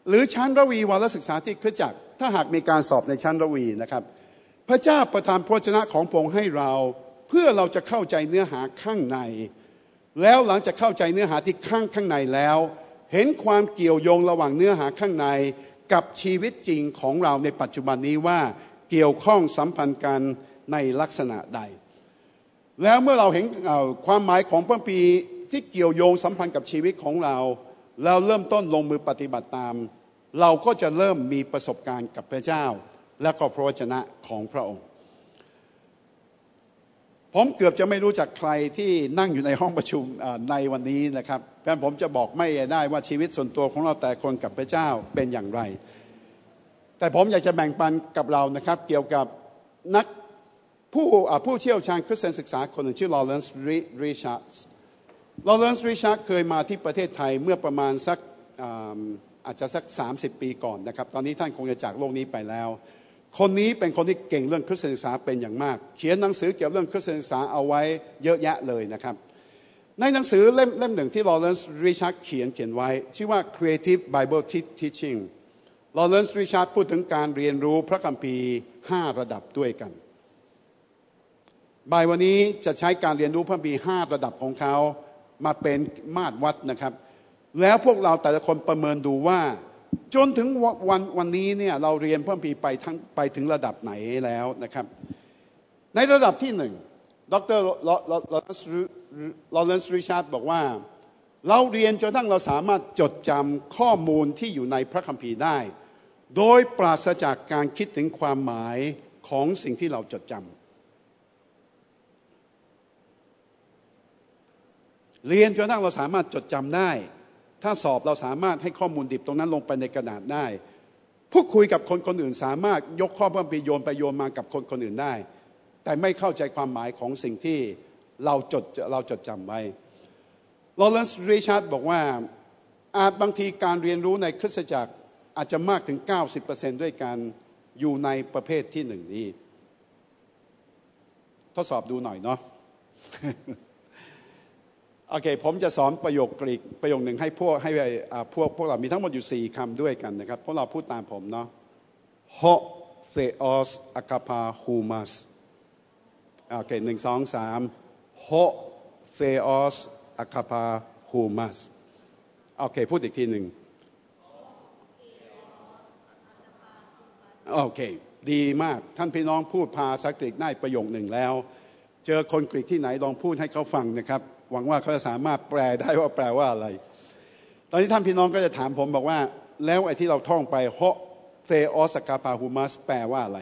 หรือชั้นระวีวารศึกษาที่คริจักรถ้าหากมีการสอบในชั้นระวีนะครับ พระเจ้าประทานพระชนะของพระองค์ให้เรา เพื่อเราจะเข้าใจเนื้อหาข้างใน แล้วหลังจากเข้าใจเนื้อหาที่ข้างข้างในแล้ว เห็นความเกี่ยวโยงระหว่างเนื้อหาข้างในกับชีวิตจริงของเราในปัจจุบันนี้ว่า เกี่ยวข้องสัมพันธ์กันในลักษณะใด แล้วเมื่อเราเห็นความหมายของพระปีที่เกี่ยวโยงสัมพันธ์กับชีวิตของเราเราเริ่มต้นลงมือปฏิบัติตาม เราก็จะเริ่มมีประสบการณ์กับพระเจ้า และก็พระวจนะของพระองค์ผมเกือบจะไม่รู้จักใครที่นั่งอยู่ในห้องประชุมในวันนี้นะครับเพราะผมจะบอกไม่ได้ว่าชีวิตส่วนตัวของเราแต่คนกับพระเจ้าเป็นอย่างไร แต่ผมอยากจะแบ่งปันกับเรานะครับ เกี่ยวกับนักผู้ผู้เชี่ยวชาญคริสเตียนศึกษาคนหนึ่งชื่อลอเรนซ์ริชาร์ดลอเรนซ์ริชาร์ดเคยมาที่ประเทศไทยเมื่อประมาณสักอาจจะสัก 30 ปีก่อนนะครับ ตอนนี้ท่านคงจะจากโลกนี้ไปแล้ว คนนี้เป็นคนที่เก่งเรื่องคริสเตียนศึกษาเป็นอย่างมาก เขียนหนังสือเกี่ยวกับเรื่องคริสเตียนศึกษาเอาไว้เยอะแยะเลยนะครับ ในหนังสือเล่มเล่มหนึ่งที่ลอเรนซ์ริชาร์ดเขียนเขียนไว้ ชื่อว่า Creative Bible Teaching ลอเรนซ์ริชาร์ดพูดถึงการเรียนรู้พระคัมภีร์ 5 ระดับด้วยกัน บ่ายวันนี้จะใช้การเรียนรู้พระปีห้าระดับของเขามาเป็นมาตรวัดนะครับ แล้วพวกเราแต่ละคนประเมินดูว่า จนถึงวันวันนี้เนี่ยเราเรียนพระปีร์ไปทั้งไปถึงระดับไหนแล้วนะครับ ในระดับที่หนึ่งดรลอเรนซ์ริชาร์ดบอกว่าเราเรียนจนทั้งเราสามารถจดจำข้อมูลที่อยู่ในพระคัมภีร์ได้ โดยปราศจากการคิดถึงความหมายของสิ่งที่เราจดจำเรียนจนทั้งเราสามารถจดจำได้ ถ้าสอบเราสามารถให้ข้อมูลดิบตรงนั้นลงไปในกระดาษได้ พูดคุยกับคนคนอื่นสามารถยกข้อพระคัมภีร์โยนไปโยนมากับคนคนอื่นได้ แต่ไม่เข้าใจความหมายของสิ่งที่เราจดเราจดจำไว้ลอเรนซ์ริชาร์ดบอกว่าอาจบางทีการเรียนรู้ในคริสตจักร อาจจะมากถึง 90%ด้วยการอยู่ในประเภทที่หนึ่งนี้ ทดสอบดูหน่อยเนาะโอเค ผมจะสอนประโยคกรีกประโยคหนึ่งให้พวกให้พวกพวกเรามีทั้งหมดอยู่สี่คำด้วยกันนะครับ พวกเราพูดตามผมเนาะ ho theos akapa humas โอเคหนึ่งสองสามโฮเฟออสอะคาพาฮูมัสโอเค พูดอีกทีหนึ่ง โอเค ดีมากท่านพี่น้องพูดภาษากรีกได้ประโยคหนึ่งแล้ว เจอคนกรีกที่ไหนลองพูดให้เขาฟังนะครับ หวังว่าเขาจะสามารถแปลได้ว่าแปลว่าอะไร ตอนนี้ท่านพี่น้องก็จะถามผมบอกว่า แล้วไอ้ที่เราท่องไปโฮเฟออสกาพาฮูมัสแปลว่าอะไร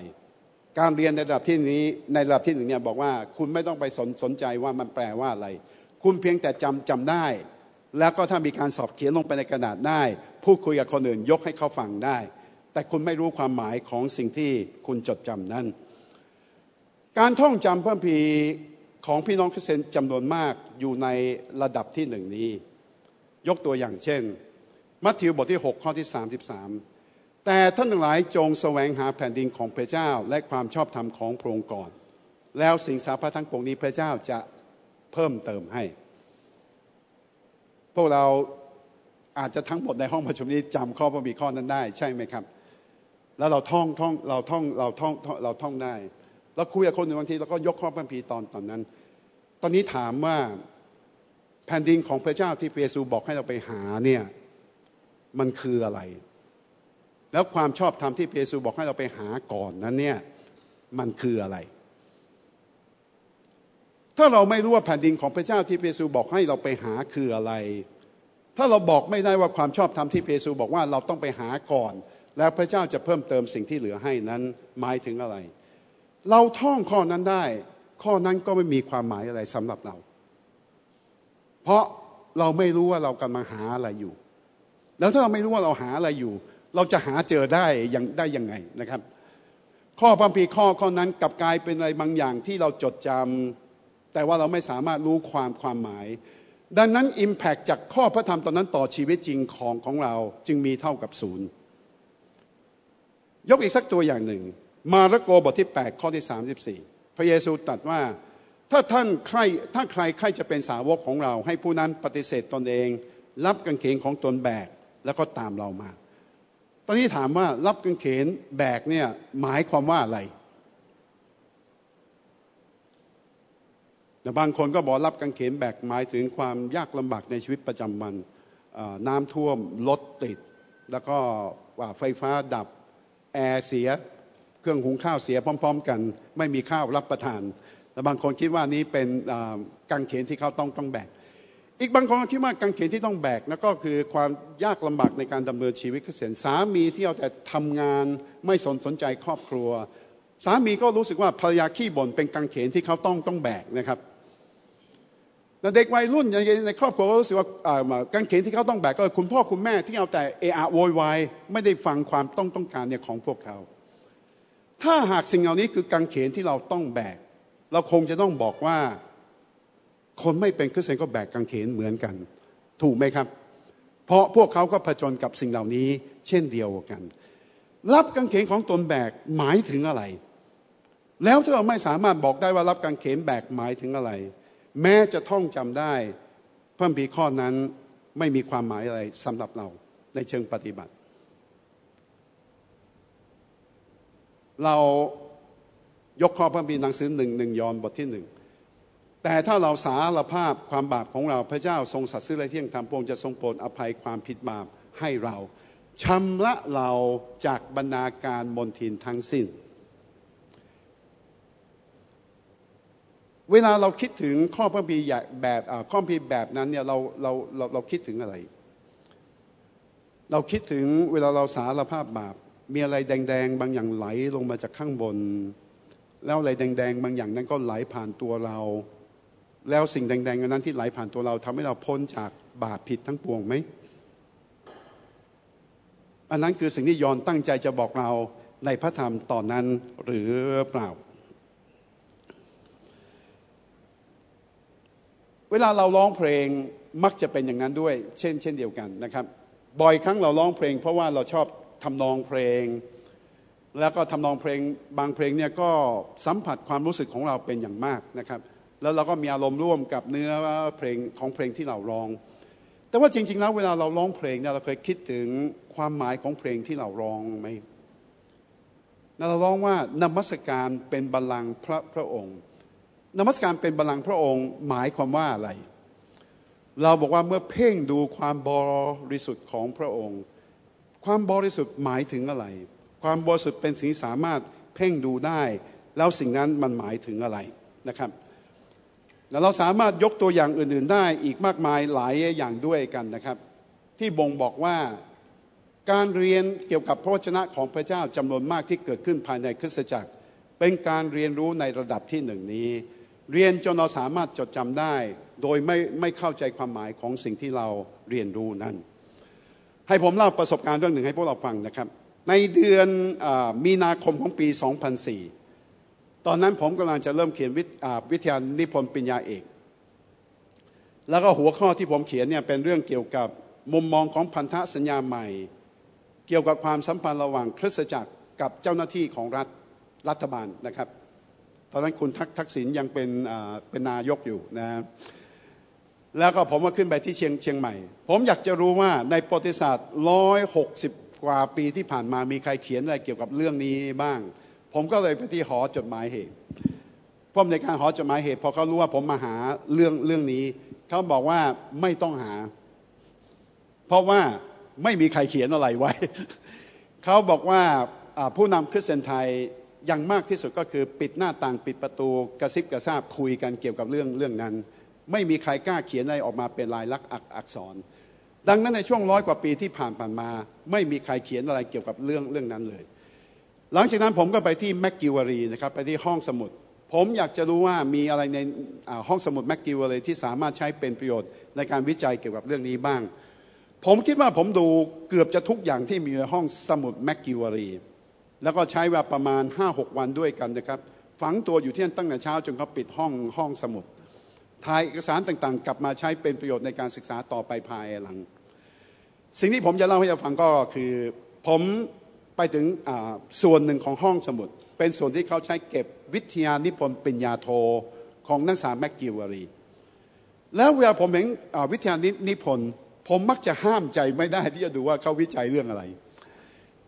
การเรียนในระดับที่นี้ในระดับที่หนึ่งเนี่ยบอกว่าคุณไม่ต้องไปสนสนใจว่ามันแปลว่าอะไร คุณเพียงแต่จำจำได้ แล้วก็ถ้ามีการสอบเขียนลงไปในกระดาษได้ พูดคุยกับคนอื่นยกให้เขาฟังได้ แต่คุณไม่รู้ความหมายของสิ่งที่คุณจดจำนั้น การท่องจำเพิ่มพีของพี่น้องคริสเตียนจำนวนมากอยู่ในระดับที่หนึ่งนี้ ยกตัวอย่างเช่น มัทธิวบทที่ 6 ข้อที่ 33 แต่ท่านทั้งหลายจงแสวงหาแผ่นดินของพระเจ้าและความชอบธรรมของพระองค์ก่อน แล้วสิ่งสาพทั้งปวงนี้พระเจ้าจะเพิ่มเติมให้ พวกเราอาจจะทั้งหมดในห้องประชุมนี้จำข้อพระบีข้อนั้นได้ ใช่ไหมครับ แล้วเราท่องท่องเราท่องเราท่องเราท่องได้เราคุยกับคนหนึ่งบางทีเราก็ยกข้อพระบีตอนตอนนั้น ตอนนี้ถามว่าแผ่นดินของพระเจ้าที่เปซูบอกให้เราไปหาเนี่ยมันคืออะไร แล้วความชอบธรรมที่เปซูบอกให้เราไปหาก่อนนั้นเนี่ยมันคืออะไร ถ้าเราไม่รู้ว่าแผ่นดินของพระเจ้าที่เปซูบอกให้เราไปหาคืออะไร ถ้าเราบอกไม่ได้ว่าความชอบธรรมที่เปซูบอกว่าเราต้องไปหาก่อน แล้วพระเจ้าจะเพิ่มเติมสิ่งที่เหลือให้นั้นหมายถึงอะไร เราท่องข้อนั้นได้ ข้อนั้นก็ไม่มีความหมายอะไรสำหรับเรา เพราะเราไม่รู้ว่าเรากำลังหาอะไรอยู่ แล้วถ้าเราไม่รู้ว่าเราหาอะไรอยู่ เราจะหาเจอได้ยังได้ยังไงนะครับ ข้อพัมพีข้อข้อนั้นกลับกลายเป็นอะไรบางอย่างที่เราจดจำแต่ว่าเราไม่สามารถรู้ความความหมายดังนั้น Impact จากข้อพระธรรมตอนนั้นต่อชีวิตจริงของของเราจึงมีเท่ากับศูนย์ ยกอีกสักตัวอย่างหนึ่ง มาระโกบทที่ 8 ข้อที่ 34 พระเยซูตรัสว่าถ้าท่านใครถ้าใครใครจะเป็นสาวกของเรา ให้ผู้นั้นปฏิเสธตนเอง รับกางเขนของตนแบกแล้วก็ตามเรามา ตอนนี้ถามว่ารับกางเขนแบกเนี่ยหมายความว่าอะไรแต่บางคนก็บอกรับกางเขนแบกหมายถึงความยากลำบากในชีวิตประจำวันน้ำท่วมรถติด แล้วก็ว่าไฟฟ้าดับ แอร์เสียเครื่องหุงข้าวเสียพร้อม ๆ กัน ไม่มีข้าวรับประทานแต่บางคนคิดว่านี้เป็นกางเขนที่เขาต้องต้องแบกอีกบางคนคิดว่ากางเขนที่ต้องแบกนั่นก็คือความยากลำบากในการดำเนินชีวิตเกษียณสามีที่เอาแต่ทำงานไม่สนสนใจครอบครัว สามีก็รู้สึกว่าภรรยาขี้บ่นเป็นกางเขนที่เขาต้องต้องแบกนะครับ แต่เด็กวัยรุ่นในครอบครัวก็รู้สึกว่ากางเขนที่เขาต้องแบกก็คุณพ่อคุณแม่ที่เอาแต่เอะอะโวยวายไม่ได้ฟังความต้องต้องการเนี่ยของพวกเขา ถ้าหากสิ่งเหล่านี้คือกางเขนที่เราต้องแบก เราคงจะต้องบอกว่าคนไม่เป็นคริสเตียนก็แบกกางเขนเหมือนกัน ถูกไหมครับ เพราะพวกเขาก็ผจญกับสิ่งเหล่านี้ เช่นเดียวกัน รับกางเขนของตนแบกหมายถึงอะไร แล้วถ้าเราไม่สามารถบอกได้ว่ารับกางเขนแบกหมายถึงอะไร แม้จะท่องจำได้พระบีข้อนั้นไม่มีความหมายอะไรสำหรับเราในเชิงปฏิบัติ เรายกข้อพระบีหนังสือหนึ่งหนึ่งยอนบทที่หนึ่งแต่ถ้าเราสารภาพความบาปของเราพระเจ้าทรงสัตย์ซื่อและเที่ยงธรรมพระองค์จะทรงโปรดอภัยความผิดบาปให้เราชำระเราจากบรรณาการมนทินทั้งสิ้น เวลาเราคิดถึงข้อพระบีแบบข้อพระบีแบบนั้นเนี่ยเราเราเราเราคิดถึงอะไร เราคิดถึงเวลาเราสารภาพบาป มีอะไรแดง ๆ บางอย่างไหลลงมาจากข้างบน แล้วอะไรแดง ๆ บางอย่างนั้นก็ไหลผ่านตัวเรา แล้วสิ่งแดงๆนั้นที่ไหลผ่านตัวเราทำให้เราพ้นจากบาปผิดทั้งปวงไหมอันนั้นคือสิ่งที่ยอนตั้งใจจะบอกเราในพระธรรมตอนนั้นหรือเปล่า เวลาเราร้องเพลงมักจะเป็นอย่างนั้นด้วย เช่น เช่นเดียวกันนะครับ บ่อยครั้งเราร้องเพลง เพราะว่าเราชอบทำนองเพลง แล้วก็ทำนองเพลงบางเพลงเนี่ยก็สัมผัสความรู้สึกของเราเป็นอย่างมากนะครับ แล้วเราก็มีอารมณ์ร่วมกับเนื้อเพลงของเพลงที่เราร้อง แต่ว่าจริง ๆ แล้วเวลาเราร้องเพลงเนี่ยเราเคยคิดถึงความหมายของเพลงที่เราร้องไหมเราร้องว่านมัสการเป็นบัลลังก์พระพระองค์ นมัสการเป็นบัลลังก์พระองค์หมายความว่าอะไร เราบอกว่าเมื่อเพ่งดูความบริสุทธิ์ของพระองค์ ความบริสุทธิ์หมายถึงอะไร ความบริสุทธิ์เป็นสิ่งสามารถเพ่งดูได้ แล้วสิ่งนั้นมันหมายถึงอะไรนะครับแล้วเราสามารถยกตัวอย่างอื่น ๆ ได้อีกมากมายหลายอย่างด้วยกันนะครับ ที่บ่งบอกว่าการเรียนเกี่ยวกับพระวจนะของพระเจ้าจำนวนมากที่เกิดขึ้นภายในคริสตจักร เป็นการเรียนรู้ในระดับที่หนึ่งนี้ เรียนจนเราสามารถจดจำได้ โดยไม่ไม่เข้าใจความหมายของสิ่งที่เราเรียนรู้นั้น ให้ผมเล่าประสบการณ์เรื่องหนึ่งให้พวกเราฟังนะครับ ในเดือนอมีนาคมของปี 2004 ตอนนั้นผมกำลังจะเริ่มเขียนววิทยานิพนธ์ปริญญาเอก แล้วก็หัวข้อที่ผมเขียนเนี่ยเป็นเรื่องเกี่ยวกับมุมมองของพันธสัญญาใหม่ เกี่ยวกับความสัมพันธ์ระหว่างคริสตจักรกับเจ้าหน้าที่ของรัฐรัฐบาลนะครับ ตอนนั้นคุณทักทักษิณยังเป็นเป็นนายกอยู่นะแล้วก็ผมก็ขึ้นไปที่เชียงเชียงใหม่ ผมอยากจะรู้ว่าในประวัติศาสตร์ร้อยหกสิบกว่าปีที่ผ่านมามีใครเขียนอะไรเกี่ยวกับเรื่องนี้บ้าง ผมก็เลยไปที่หอจดหมายเหตุพ่อในการหอจดหมายเหตุพอเขารู้ว่าผมมาหาเรื่องเรื่องนี้เขาบอกว่าไม่ต้องหา เพราะว่าไม่มีใครเขียนอะไรไว้ เขาบอกว่าผู้นำคริสเตียนไทย อย่างมากที่สุดก็คือปิดหน้าต่างปิดประตูกระซิบกระซาบคุยกันเกี่ยวกับเรื่องเรื่องนั้น ไม่มีใครกล้าเขียนอะไรออกมาเป็นลายลักษณ์อักษร ดังนั้นในช่วงร้อยกว่าปีที่ผ่านผ่านมา ไม่มีใครเขียนอะไรเกี่ยวกับเรื่องเรื่องนั้นเลย หลังจากนั้นผมก็ไปที่แมกกิวารีนะครับไปที่ห้องสมุด ผมอยากจะรู้ว่ามีอะไรในห้องสมุดแมกกิวารีที่สามารถใช้เป็นประโยชน์ในการวิจัยเกี่ยวกับเรื่องนี้บ้าง ผมคิดว่าผมดูเกือบจะทุกอย่างที่มีในห้องสมุดแมกกิวารี แล้วก็ใช้เวลาประมาณ 5-6 วันด้วยกันนะครับ ฝังตัวอยู่ที่นั่นตั้งแต่เช้าจนเขาปิดห้องห้องสมุดถ่ายเอกสารต่างๆ กลับมาใช้เป็นประโยชน์ในการศึกษาต่อไปภายหลัง สิ่งที่ผมจะเล่าให้เราฟังก็คือ ผมไปถึงส่วนหนึ่งของห้องสมุด เป็นส่วนที่เขาใช้เก็บวิทยานิพนธ์ปริญญาโทของนักศึกษาแมกกิวารี แล้วเวลาผมเห็นวิทยานิพนธ์ผมมักจะห้ามใจไม่ได้ที่จะดูว่าเขาวิจัยเรื่องอะไร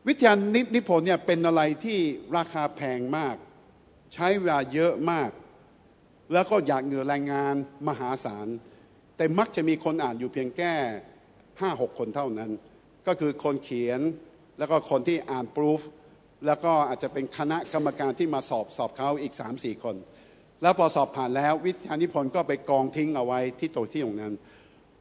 วิทยานิพนธ์เนี่ยเป็นอะไรที่ราคาแพงมาก ใช้เวลาเยอะมาก แล้วก็อยากเหงื่อแรงงานมหาศาล แต่มักจะมีคนอ่านอยู่เพียงแค่ห้าหกคนเท่านั้น ก็คือคนเขียนแล้วก็คนที่อ่านปรูฟแล้วก็อาจจะเป็นคณะกรรมการที่มาสอบสอบเขาอีกสามสี่คน แล้วพอสอบผ่านแล้ววิทยานิพนธ์ก็ไปกองทิ้งเอาไว้ที่โตัวที่ตรงนั้น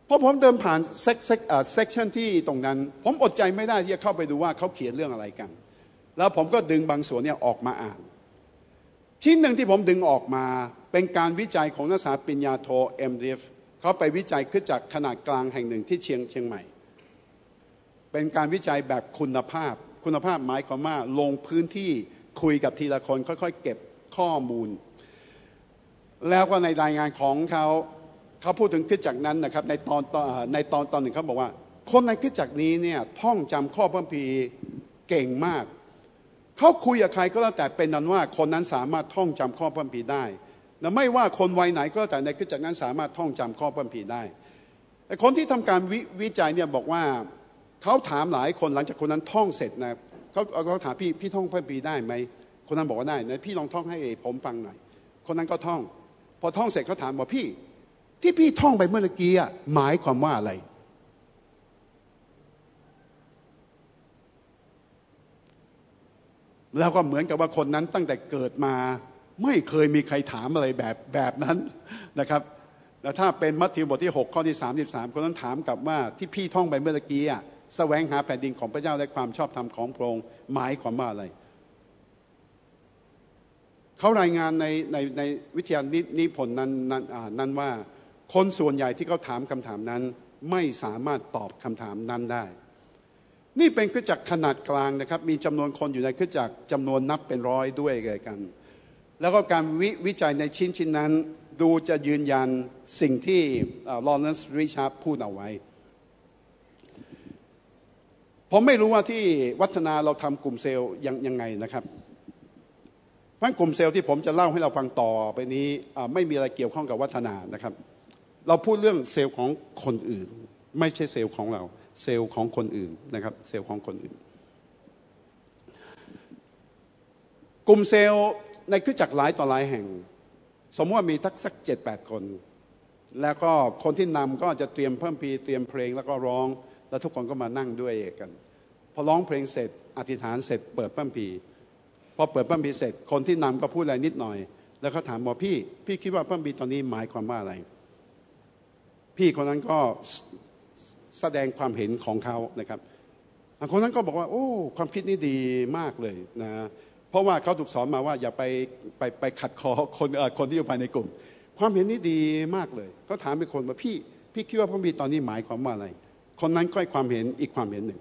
พอผมเดินผ่านเซกเซก section ที่ตรงนั้น ผมอดใจไม่ได้ที่จะเข้าไปดูว่าเขาเขียนเรื่องอะไรกัน แล้วผมก็ดึงบางส่วนเนี่ยออกมาอ่าน ชิ้นหนึ่งที่ผมดึงออกมาเป็นการวิจัยของนักศึกษาปริญญาโท M.Div. เขาไปวิจัยคริสตจักรขนาดกลางแห่งหนึ่งที่เชียงเชียงใหม่ เป็นการวิจัยแบบคุณภาพ คุณภาพหมายความว่าลงพื้นที่คุยกับทีละคนค่อยๆ เก็บข้อมูล แล้วก็ในรายงานของเขา เขาพูดถึงขึ้นจากนั้นนะครับในตอนในตอนตอนหนึ่งเขาบอกว่า คนในขึ้นจากนี้เนี่ยท่องจำข้อพระพีเก่งมาก เขาคุยกับใครก็แล้วแต่เป็นนั้นว่าคนนั้นสามารถท่องจำข้อพระพีได้นะไม่ว่าคนวัยไหนก็แต่ในขึ้นจากนั้นสามารถท่องจำข้อพระพีได้ไอ้คนที่ทำการววิจัยเนี่ยบอกว่าเขาถามหลายคนหลังจากคนนั้นท่องเสร็จนะเขาเขาถามพี่พี่ท่องพระพีได้ไหมคนนั้นบอกว่าได้ไหนพี่ลองท่องให้ผมฟังหน่อยคนนั้นก็ท่อง พอท่องเสร็จเขาถามบอกพี่ ที่พี่ท่องไปเมื่อกี้หมายความว่าอะไร แล้วก็เหมือนกับว่าคนนั้นตั้งแต่เกิดมา ไม่เคยมีใครถามอะไรแบบแบบนั้นนะครับแล้วถ้าเป็นมัทธิวบทที่ 6 ข้อที่ 33 คนนั้นถามกลับว่าที่พี่ท่องไปเมื่อกี้อะแสวงหาแผ่นดินของพระเจ้าและความชอบธรรมของพระองค์หมายความว่าอะไรเขารายงานในในในวิทยานิพนธ์นั้นนั้นนั้นว่า คนส่วนใหญ่ที่เขาถามคำถามนั้น ไม่สามารถตอบคำถามนั้นได้ นี่เป็นคริสจักรขนาดกลางนะครับ มีจำนวนคนอยู่ในคริสจักรจำนวนนับเป็นร้อยด้วยกัน แล้วก็การววิจัยในชิ้นชิ้นนั้น ดูจะยืนยันสิ่งที่ลอเรนส์ริชาร์ดพูดเอาไว้ ผมไม่รู้ว่าที่วัฒนาเราทำกลุ่มเซลล์ยังยังไงนะครับเพราะกลุ่มเซลล์ที่ผมจะเล่าให้เราฟังต่อไปนี้ไม่มีอะไรเกี่ยวข้องกับวัฒนานะครับ เราพูดเรื่องเซลล์ของคนอื่น ไม่ใช่เซลล์ของเรา เซลล์ของคนอื่นนะครับเซลล์ของคนอื่น กลุ่มเซลล์ในคือจักรหลายต่อหลายแห่ง สมมติว่ามีทักสักเจ็ดแปดคน แล้วก็คนที่นำก็จะเตรียมเพิ่มพีเตรียมเพลงแล้วก็ร้อง แล้วทุกคนก็มานั่งด้วยกัน พอร้องเพลงเสร็จอธิษฐานเสร็จเปิดเพิ่มพีพอเปิดเพิ่มพีเสร็จคนที่นำก็พูดอะไรนิดหน่อย แล้วเขาถามบอพี่ พี่คิดว่าเพิ่มพีตอนนี้หมายความว่าอะไร พี่คนนั้นก็แสดงความเห็นของเขานะครับคนนั้นก็บอกว่า โอ้ความคิดนี้ดีมากเลยนะเพราะว่าเขาถูกสอนมาว่าอย่าไปไปไปขัดคอคนคนที่อยู่ภายในกลุ่ม ความเห็นนี้ดีมากเลยเขาถามไปคนว่าพี่ พี่คิดว่าพระบีตอนนี้หมายความว่าอะไร คนนั้นก็ให้ความเห็นอีกความเห็นหนึ่ง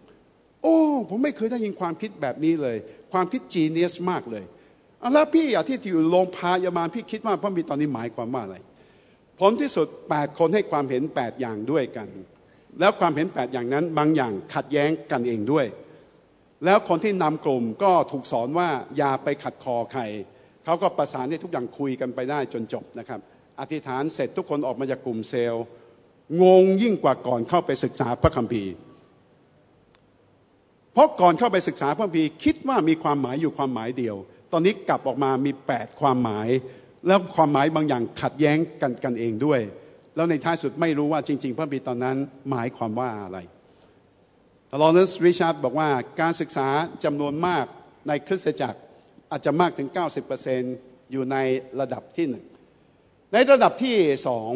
โอ้ผมไม่เคยได้ยินความคิดแบบนี้เลย ความคิดจีเนียสมากเลยแล้วพี่อะที่อยู่โรงพยาบาลพี่คิดว่าพระบีตอนนี้หมายความว่าอะไร ผลที่สุดแปดคนให้ความเห็นแปดอย่างด้วยกัน แล้วความเห็นแปดอย่างนั้นบางอย่างขัดแย้งกันเองด้วย แล้วคนที่นำกลุ่มก็ถูกสอนว่าอย่าไปขัดคอใครเขาก็ประสานให้ทุกอย่างคุยกันไปได้จนจบนะครับ อธิษฐานเสร็จทุกคนออกมาจากกลุ่มเซลล์งงยิ่งกว่าก่อนเข้าไปศึกษาพระคัมภีร์ เพราะก่อนเข้าไปศึกษาพระคัมภีร์คิดว่ามีความหมายอยู่ความหมายเดียว ตอนนี้กลับออกมามีแปดความหมาย แล้วความหมายบางอย่างขัดแย้งกันกันเองด้วย แล้วในท้ายสุดไม่รู้ว่าจริง ๆ พระคัมภีร์ตอนนั้นหมายความว่าอะไรลอเรนส์ริชาร์ดบอกว่าการศึกษาจำนวนมากในคริสตจักรอาจจะมากถึง 90%อยู่ในระดับที่หนึ่งในระดับที่สอง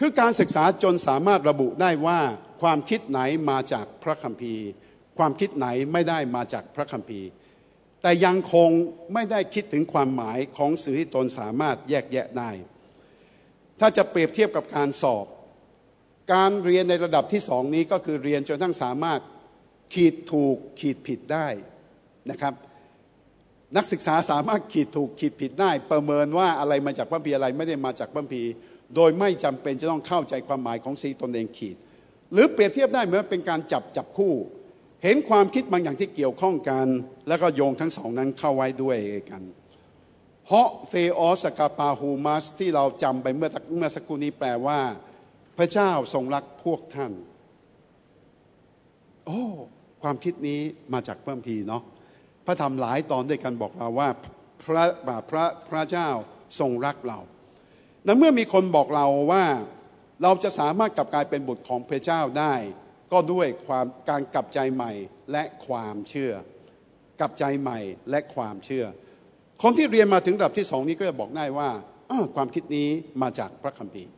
คือการศึกษาจนสามารถระบุได้ว่าความคิดไหนมาจากพระคัมภีร์ ความคิดไหนไม่ได้มาจากพระคัมภีร์ แต่ยังคงไม่ได้คิดถึงความหมายของสิ่งที่ตนสามารถแยกแยะได้ ถ้าจะเปรียบเทียบกับการสอบ การเรียนในระดับที่สองนี้ก็คือเรียนจนทั้งสามารถขีดถูกขีดผิดได้นะครับ นักศึกษาสามารถขีดถูกขีดผิดได้ ประเมินว่าอะไรมาจากพระพีอะไรไม่ได้มาจากพระพีโดยไม่จำเป็นจะต้องเข้าใจความหมายของสีตนเองขีด หรือเปรียบเทียบได้เหมือนเป็นการจับจับคู่ เห็นความคิดบางอย่างที่เกี่ยวข้องกัน แล้วก็โยงทั้งสองนั้นเข้าไว้ด้วยกันเพราะเฟออสกาปาฮูมัสที่เราจำไปเมื่อเมื่อสักครู่นี้แปลว่า พระเจ้าทรงรักพวกท่าน โอ้ ความคิดนี้มาจากเพระพีเนาะพระธรรมหลายตอนด้วยกันบอกเราว่าพระพระพระเจ้าทรงรักเรา และเมื่อมีคนบอกเราว่าเราจะสามารถกลับกลายเป็นบุตรของพระเจ้าได้ ก็ด้วยความการกลับใจใหม่และความเชื่อ กลับใจใหม่และความเชื่อ คนที่เรียนมาถึงระดับที่สองนี้ก็จะบอกได้ว่าความคิดนี้มาจากพระคัมภีร์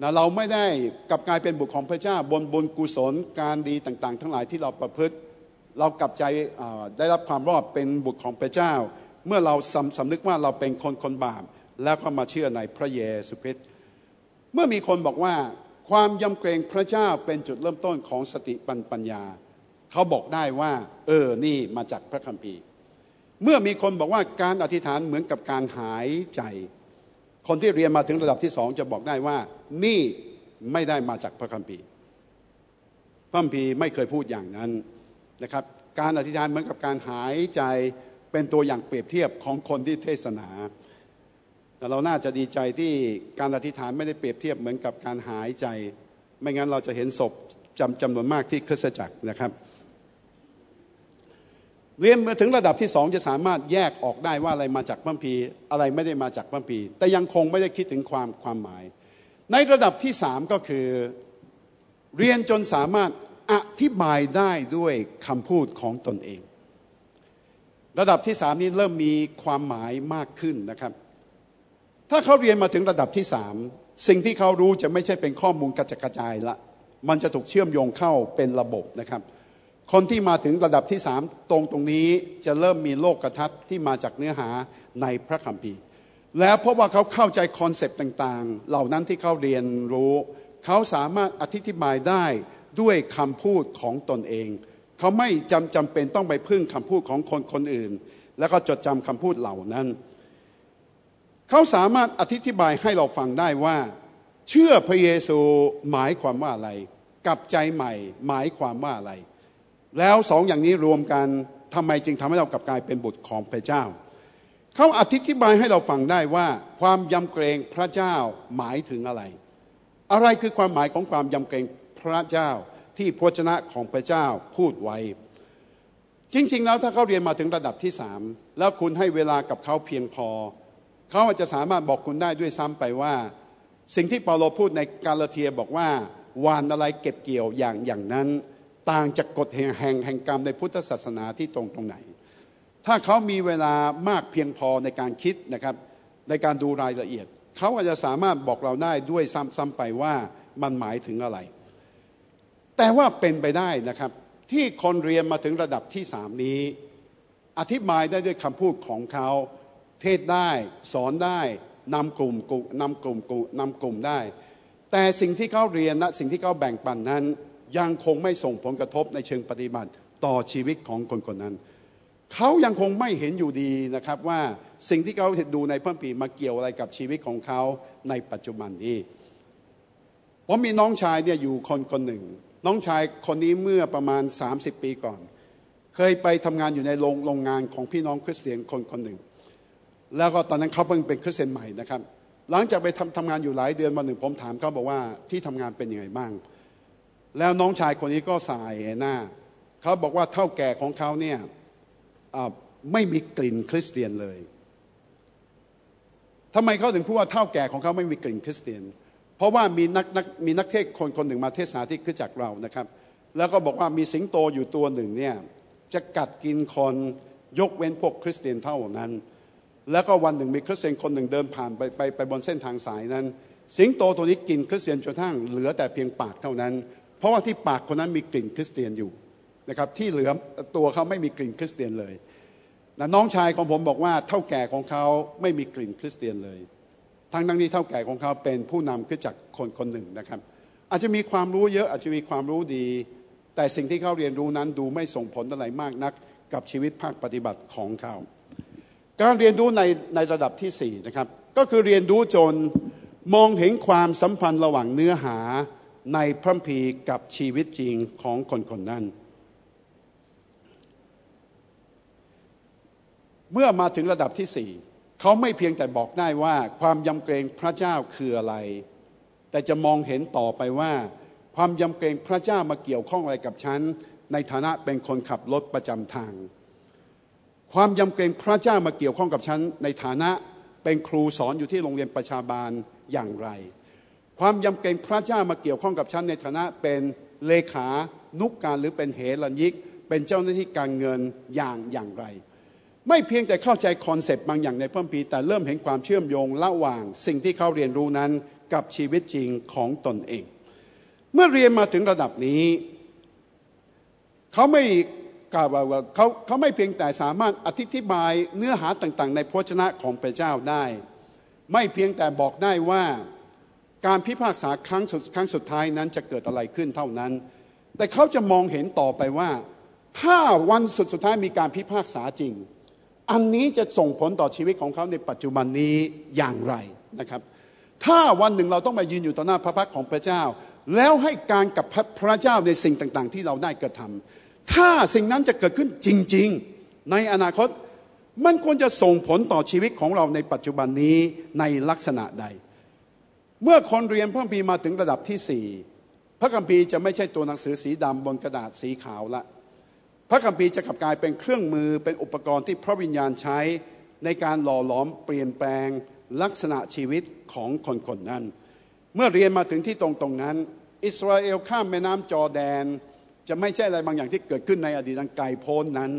นะเราไม่ได้กลับกลายเป็นบุตรของพระเจ้าบนบนกุศลการดีต่างๆ ทั้งหลายที่เราประพฤติ เรากลับใจได้รับความรอดเป็นบุตรของพระเจ้า เมื่อเราสำสำนึกว่าเราเป็นคนคนบาปแล้วก็มาเชื่อในพระเยซูคริสต์เมื่อมีคนบอกว่า ความยำเกรงพระเจ้าเป็นจุดเริ่มต้นของสติปัญปญญา เขาบอกได้ว่า เออนี่มาจากพระคัมภีร์ เมื่อมีคนบอกว่าการอธิษฐานเหมือนกับการหายใจ คนที่เรียนมาถึงระดับที่สองจะบอกได้ว่า นี่ไม่ได้มาจากพระคัมภีร์ พระคัมภีร์ไม่เคยพูดอย่างนั้นนะครับ การอธิษฐานเหมือนกับการหายใจเป็นตัวอย่างเปรียบเทียบของคนที่เทศนา เราน่าจะดีใจที่การอธิษฐานไม่ได้เปรียบเทียบเหมือนกับการหายใจ ไม่งั้นเราจะเห็นศพจำจำนวนมากที่คริสตจักรนะครับ เรียนมาถึงระดับที่สองจะสามารถแยกออกได้ว่าอะไรมาจากพระพีอะไรไม่ได้มาจากพระพีแต่ยังคงไม่ได้คิดถึงความความหมาย ในระดับที่สามก็คือเรียนจนสามารถอธิบายได้ด้วยคำพูดของตนเอง ระดับที่สามนี้เริ่มมีความหมายมากขึ้นนะครับ ถ้าเขาเรียนมาถึงระดับที่สามสิ่งที่เขารู้จะไม่ใช่เป็นข้อมูลกระจกระจายละ มันจะถูกเชื่อมโยงเข้าเป็นระบบนะครับ คนที่มาถึงระดับที่สามตรงตรงนี้จะเริ่มมีโลกกระทัดที่มาจากเนื้อหาในพระคัมภีร์ แล้วเพราะว่าเขาเข้าใจคอนเซปต์ต่างๆ เหล่านั้นที่เขาเรียนรู้ เขาสามารถอธิบายได้ด้วยคำพูดของตนเอง เขาไม่จำจำเป็นต้องไปพึ่งคำพูดของคนคนอื่น แล้วก็จดจำคำพูดเหล่านั้น เขาสามารถอธิบายให้เราฟังได้ว่า เชื่อพระเยซูหมายความว่าอะไร กับใจใหม่หมายความว่าอะไร แล้วสองอย่างนี้รวมกันทำไมจึงทำให้เรากลับกลายเป็นบุตรของพระเจ้า เขาอธิบายให้เราฟังได้ว่า ความยำเกรงพระเจ้าหมายถึงอะไร อะไรคือความหมายของความยำเกรงพระเจ้าที่พระชนะของพระเจ้าพูดไว้ จริง ๆ แล้วถ้าเขาเรียนมาถึงระดับที่สามแล้วคุณให้เวลากับเขาเพียงพอ เขาอาจจะสามารถบอกคุณได้ด้วยซ้ำไปว่า สิ่งที่เปาโลพูดในกาลาเทียบอกว่าวานอะไรเก็บเกี่ยวอย่างอย่างนั้น ต่างจากกฎแห่งแห่งแห่งกรรมในพุทธศาสนาที่ตรงตรงไหน ถ้าเขามีเวลามากเพียงพอในการคิดนะครับในการดูรายละเอียด เขาอาจจะสามารถบอกเราได้ด้วยซ้ำๆไปว่ามันหมายถึงอะไร แต่ว่าเป็นไปได้นะครับ ที่คนเรียนมาถึงระดับที่สามนี้ อธิบายได้ด้วยคำพูดของเขา เทศได้สอนได้นำกลุ่มนำกลุ่มนำกลุ่มได้ แต่สิ่งที่เขาเรียนนะสิ่งที่เขาแบ่งปันนั้น ยังคงไม่ส่งผลกระทบในเชิงปฏิบัติต่อชีวิตของคนคนนั้น เขายังคงไม่เห็นอยู่ดีนะครับว่าสิ่งที่เขาดูในพระปีมาเกี่ยวอะไรกับชีวิตของเขาในปัจจุบันนี้ผมมีน้องชายเนี่ยอยู่คนคนหนึ่ง น้องชายคนนี้เมื่อประมาณ 30 ปีก่อน เคยไปทำงานอยู่ในโรงโรงงานของพี่น้องคริสเตียนคนคนหนึ่ง แล้วก็ตอนนั้นเขาเพิ่งเป็นคริสเตียนใหม่นะครับ หลังจากไปทำทำงานอยู่หลายเดือนมาหนึ่งผมถามเขาบอกว่าที่ทำงานเป็นยังไงบ้าง แล้วน้องชายคนนี้ก็สายหน้าเขาบอกว่าเท่าแก่ของเขาเนี่ยไม่มีกลิ่นคริสเตียนเลยทำไมเขาถึงพูดว่าเท่าแก่ของเขาไม่มีกลิ่นคริสเตียน เพราะว่ามีนักนักมีนักเทศคนคนหนึ่งมาเทศนาที่คือจากเรานะครับ แล้วก็บอกว่ามีสิงโตอยู่ตัวหนึ่งเนี่ยจะกัดกินคนยกเว้นพวกคริสเตียนเท่านั้น แล้วก็วันหนึ่งมีคริสเตียนคนหนึ่งเดินผ่านไปไปไปบนเส้นทางสายนั้น สิงโตตัวนี้กินคริสเตียนจนทั้งเหลือแต่เพียงปากเท่านั้น เพราะว่าที่ปากคนนั้นมีกลิ่นคริสเตียนอยู่นะครับที่เหลือตัวเขาไม่มีกลิ่นคริสเตียนเลยนะน้องชายของผมบอกว่าเท่าแก่ของเขาไม่มีกลิ่นคริสเตียนเลย ทั้งทั้งนี้เท่าแก่ของเขาเป็นผู้นำขึ้นจากคนคนหนึ่งนะครับ อาจจะมีความรู้เยอะอาจจะมีความรู้ดี แต่สิ่งที่เขาเรียนรู้นั้นดูไม่ส่งผลอะไรมากนัก กับชีวิตภาคปฏิบัติของเขา การเรียนรู้ในในระดับที่สี่นะครับ ก็คือเรียนรู้จนมองเห็นความสัมพันธ์ระหว่างเนื้อหาในพระพีกับชีวิตจริงของคนคนนั้น เมื่อมาถึงระดับที่สี่เขาไม่เพียงแต่บอกได้ว่าความยำเกรงพระเจ้าคืออะไร แต่จะมองเห็นต่อไปว่า ความยำเกรงพระเจ้ามาเกี่ยวข้องอะไรกับฉัน ในฐานะเป็นคนขับรถประจำทาง ความยำเกรงพระเจ้ามาเกี่ยวข้องกับฉันในฐานะเป็นครูสอนอยู่ที่โรงเรียนประชาบาลอย่างไร ความยำเกรงพระเจ้ามาเกี่ยวข้องกับฉันในฐานะเป็นเลขานุกการหรือเป็นเหรัญยิก เป็นเจ้าหน้าที่การเงินอย่างอย่างไร ไม่เพียงแต่เข้าใจคอนเซปต์บางอย่างในพระคัมภีร์แต่เริ่มเห็นความเชื่อมโยงระหว่างสิ่งที่เขาเรียนรู้นั้นกับชีวิตจริงของตนเอง เมื่อเรียนมาถึงระดับนี้ เขาไม่ กล่าวว่าเขาเขาไม่เพียงแต่สามารถอธิบายเนื้อหาต่างๆ ในพระชนะของพระเจ้าได้ ไม่เพียงแต่บอกได้ว่าการพิพากษาครั้งสุดครั้งสุดท้ายนั้นจะเกิดอะไรขึ้นเท่านั้น แต่เขาจะมองเห็นต่อไปว่า ถ้าวันสุดสุดท้ายมีการพิพากษาจริง อันนี้จะส่งผลต่อชีวิตของเขาในปัจจุบันนี้อย่างไรนะครับ ถ้าวันหนึ่งเราต้องมายืนอยู่ต่อหน้าพระพักของพระเจ้า แล้วให้การกับพระเจ้าในสิ่งต่างๆ ที่เราได้กระทำ ถ้าสิ่งนั้นจะเกิดขึ้นจริง ๆ ในอนาคตมันควรจะส่งผลต่อชีวิตของเราในปัจจุบันนี้ในลักษณะใด เมื่อคนเรียนพระคัมภีร์มาถึงระดับที่สี่พระคัมภีร์จะไม่ใช่ตัวหนังสือสีดำบนกระดาษสีขาวละ พระคัมภีร์จะกลับกลายเป็นเครื่องมือเป็นอุปกรณ์ที่พระวิญญาณใช้ในการหล่อหลอมเปลี่ยนแปลงลักษณะชีวิตของคนคนนั้น เมื่อเรียนมาถึงที่ตรงตรงนั้น อิสราเอลข้ามแม่น้ำจอแดน จะไม่ใช่อะไรบางอย่างที่เกิดขึ้นในอดีตอันไกลโพ้นนั้น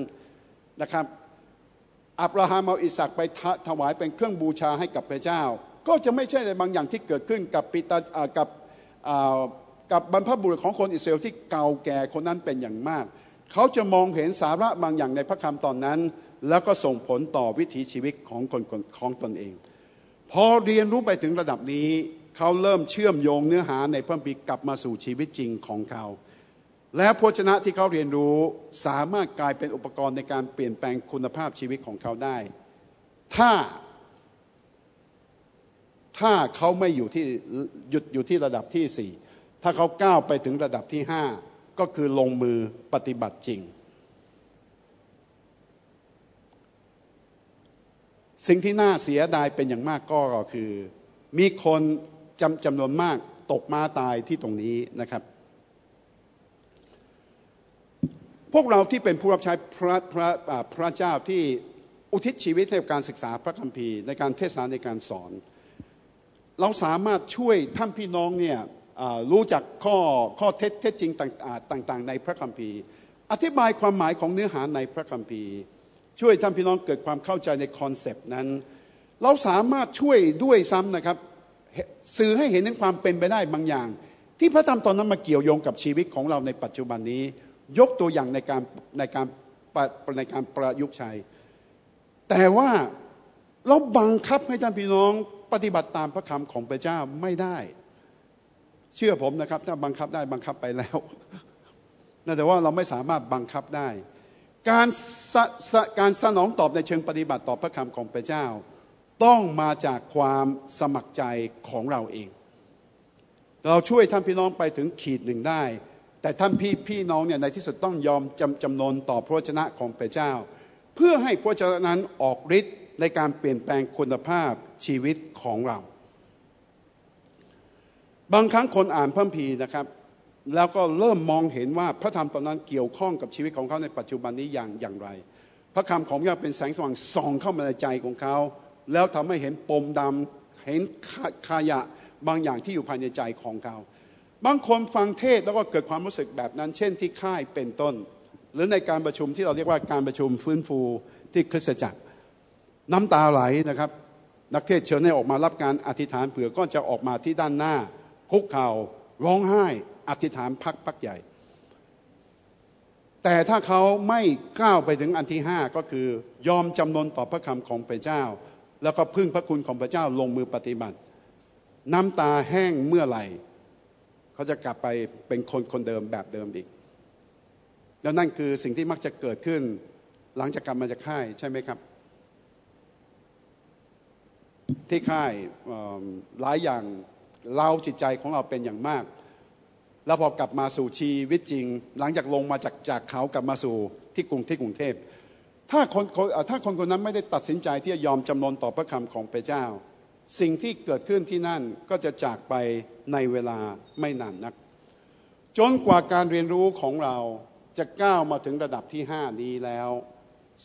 นะครับ อับราฮัมเอาอิสักไปถวายเป็นเครื่องบูชาให้กับพระเจ้า ก็จะไม่ใช่อะไรบางอย่างที่เกิดขึ้นกับปิตากับกับบรรพบุรุษของคนอิสราเอลที่เก่าแก่คนนั้นเป็นอย่างมาก เขาจะมองเห็นสาระบางอย่างในพระคำตอนนั้น แล้วก็ส่งผลต่อวิถีชีวิตของคนของตนเอง พอเรียนรู้ไปถึงระดับนี้ เขาเริ่มเชื่อมโยงเนื้อหาในพระคัมภีร์กลับมาสู่ชีวิตจริงของเขา และพระชนะที่เขาเรียนรู้สามารถกลายเป็นอุปกรณ์ในการเปลี่ยนแปลงคุณภาพชีวิตของเขาได้ ถ้า ถ้าเขาไม่อยู่ที่หยุดอยู่ที่ระดับที่สี่ถ้าเขาก้าวไปถึงระดับที่ห้าก็คือลงมือปฏิบัติจริง สิ่งที่น่าเสียดายเป็นอย่างมากก็คือ มีคนจำจำนวนมากตกมาตายที่ตรงนี้นะครับ พวกเราที่เป็นผู้รับใช้พระพระพระเจ้าที่อุทิศชีวิตให้กับการศึกษาพระคัมภีร์ ในการเทศนาในการสอน เราสามารถช่วยท่านพี่น้องเนี่ยรู้จักข้อข้อเท็จเท็จจริงต่างๆ ในพระคัมภีร์ อธิบายความหมายของเนื้อหาในพระคัมภีร์ ช่วยท่านพี่น้องเกิดความเข้าใจในคอนเซปต์นั้น เราสามารถช่วยด้วยซ้ำนะครับสื่อให้เห็นถึงความเป็นไปได้บางอย่าง ที่พระธรรมตอนนั้นมาเกี่ยวโยงกับชีวิตของเราในปัจจุบันนี้ ยกตัวอย่างในการในการในการประยุกต์ใช้ แต่ว่าเราบังคับให้ท่านพี่น้องปฏิบัติตามพระคำของพระเจ้าไม่ได้ เชื่อผมนะครับ ถ้าบังคับได้บังคับไปแล้วแต่ว่าเราไม่สามารถบังคับได้ การการสนองตอบในเชิงปฏิบัติต่อพระคำของพระเจ้า ต้องมาจากความสมัครใจของเราเอง เราช่วยท่านพี่น้องไปถึงขีดหนึ่งได้ แต่ท่านพี่พี่น้องเนี่ยในที่สุดต้องยอมจำจำนนต่อพระชนะของพระเจ้า เพื่อให้พระชนะนั้นออกฤทธิ์ในการเปลี่ยนแปลงคุณภาพชีวิตของเรา บางครั้งคนอ่านพระคัมภีนะครับ แล้วก็เริ่มมองเห็นว่าพระธรรมตอนนั้นเกี่ยวข้องกับชีวิตของเขาในปัจจุบันนี้อย่างอย่างไร พระคำของพระเจ้าเป็นแสงสว่างส่องเข้ามาในใจของเขา แล้วทำให้เห็นปมดำเห็นขยะบางอย่างที่อยู่ภายในใจของเขา บางคนฟังเทศแล้วก็เกิดความรู้สึกแบบนั้น เช่นที่ค่ายเป็นต้น หรือในการประชุมที่เราเรียกว่าการประชุมฟื้นฟูที่คริสตจักร น้ำตาไหลนะครับ นักเทศเชิญให้ออกมารับการอธิษฐานเผื่อก็จะออกมาที่ด้านหน้า คุกเข่าร้องไห้อธิษฐานพักพักใหญ่ แต่ถ้าเขาไม่ก้าวไปถึงอันที่ห้าก็คือยอมจำนนต่อพระคำของพระเจ้า แล้วก็พึ่งพระคุณของพระเจ้าลงมือปฏิบัติ น้ำตาแห้งเมื่อไหร่ เขาจะกลับไปเป็นคนคนเดิมแบบเดิมอีก แล้วนั่นคือสิ่งที่มักจะเกิดขึ้นหลังจากกลับมาจากค่ายใช่ไหมครับ ที่ค่ายหลายอย่างเราจิตใจของเราเป็นอย่างมาก แล้วพอกลับมาสู่ชีวิตจริง หลังจากลงมาจากจากเขากลับมาสู่ที่กรุงที่กรุงเทพถ้าคนถ้าคนคนนั้นไม่ได้ตัดสินใจที่จะยอมจำนนต่อพระคำของพระเจ้า สิ่งที่เกิดขึ้นที่นั่นก็จะจากไปในเวลาไม่นานนัก จนกว่าการเรียนรู้ของเราจะก้าวมาถึงระดับที่ห้านี้แล้ว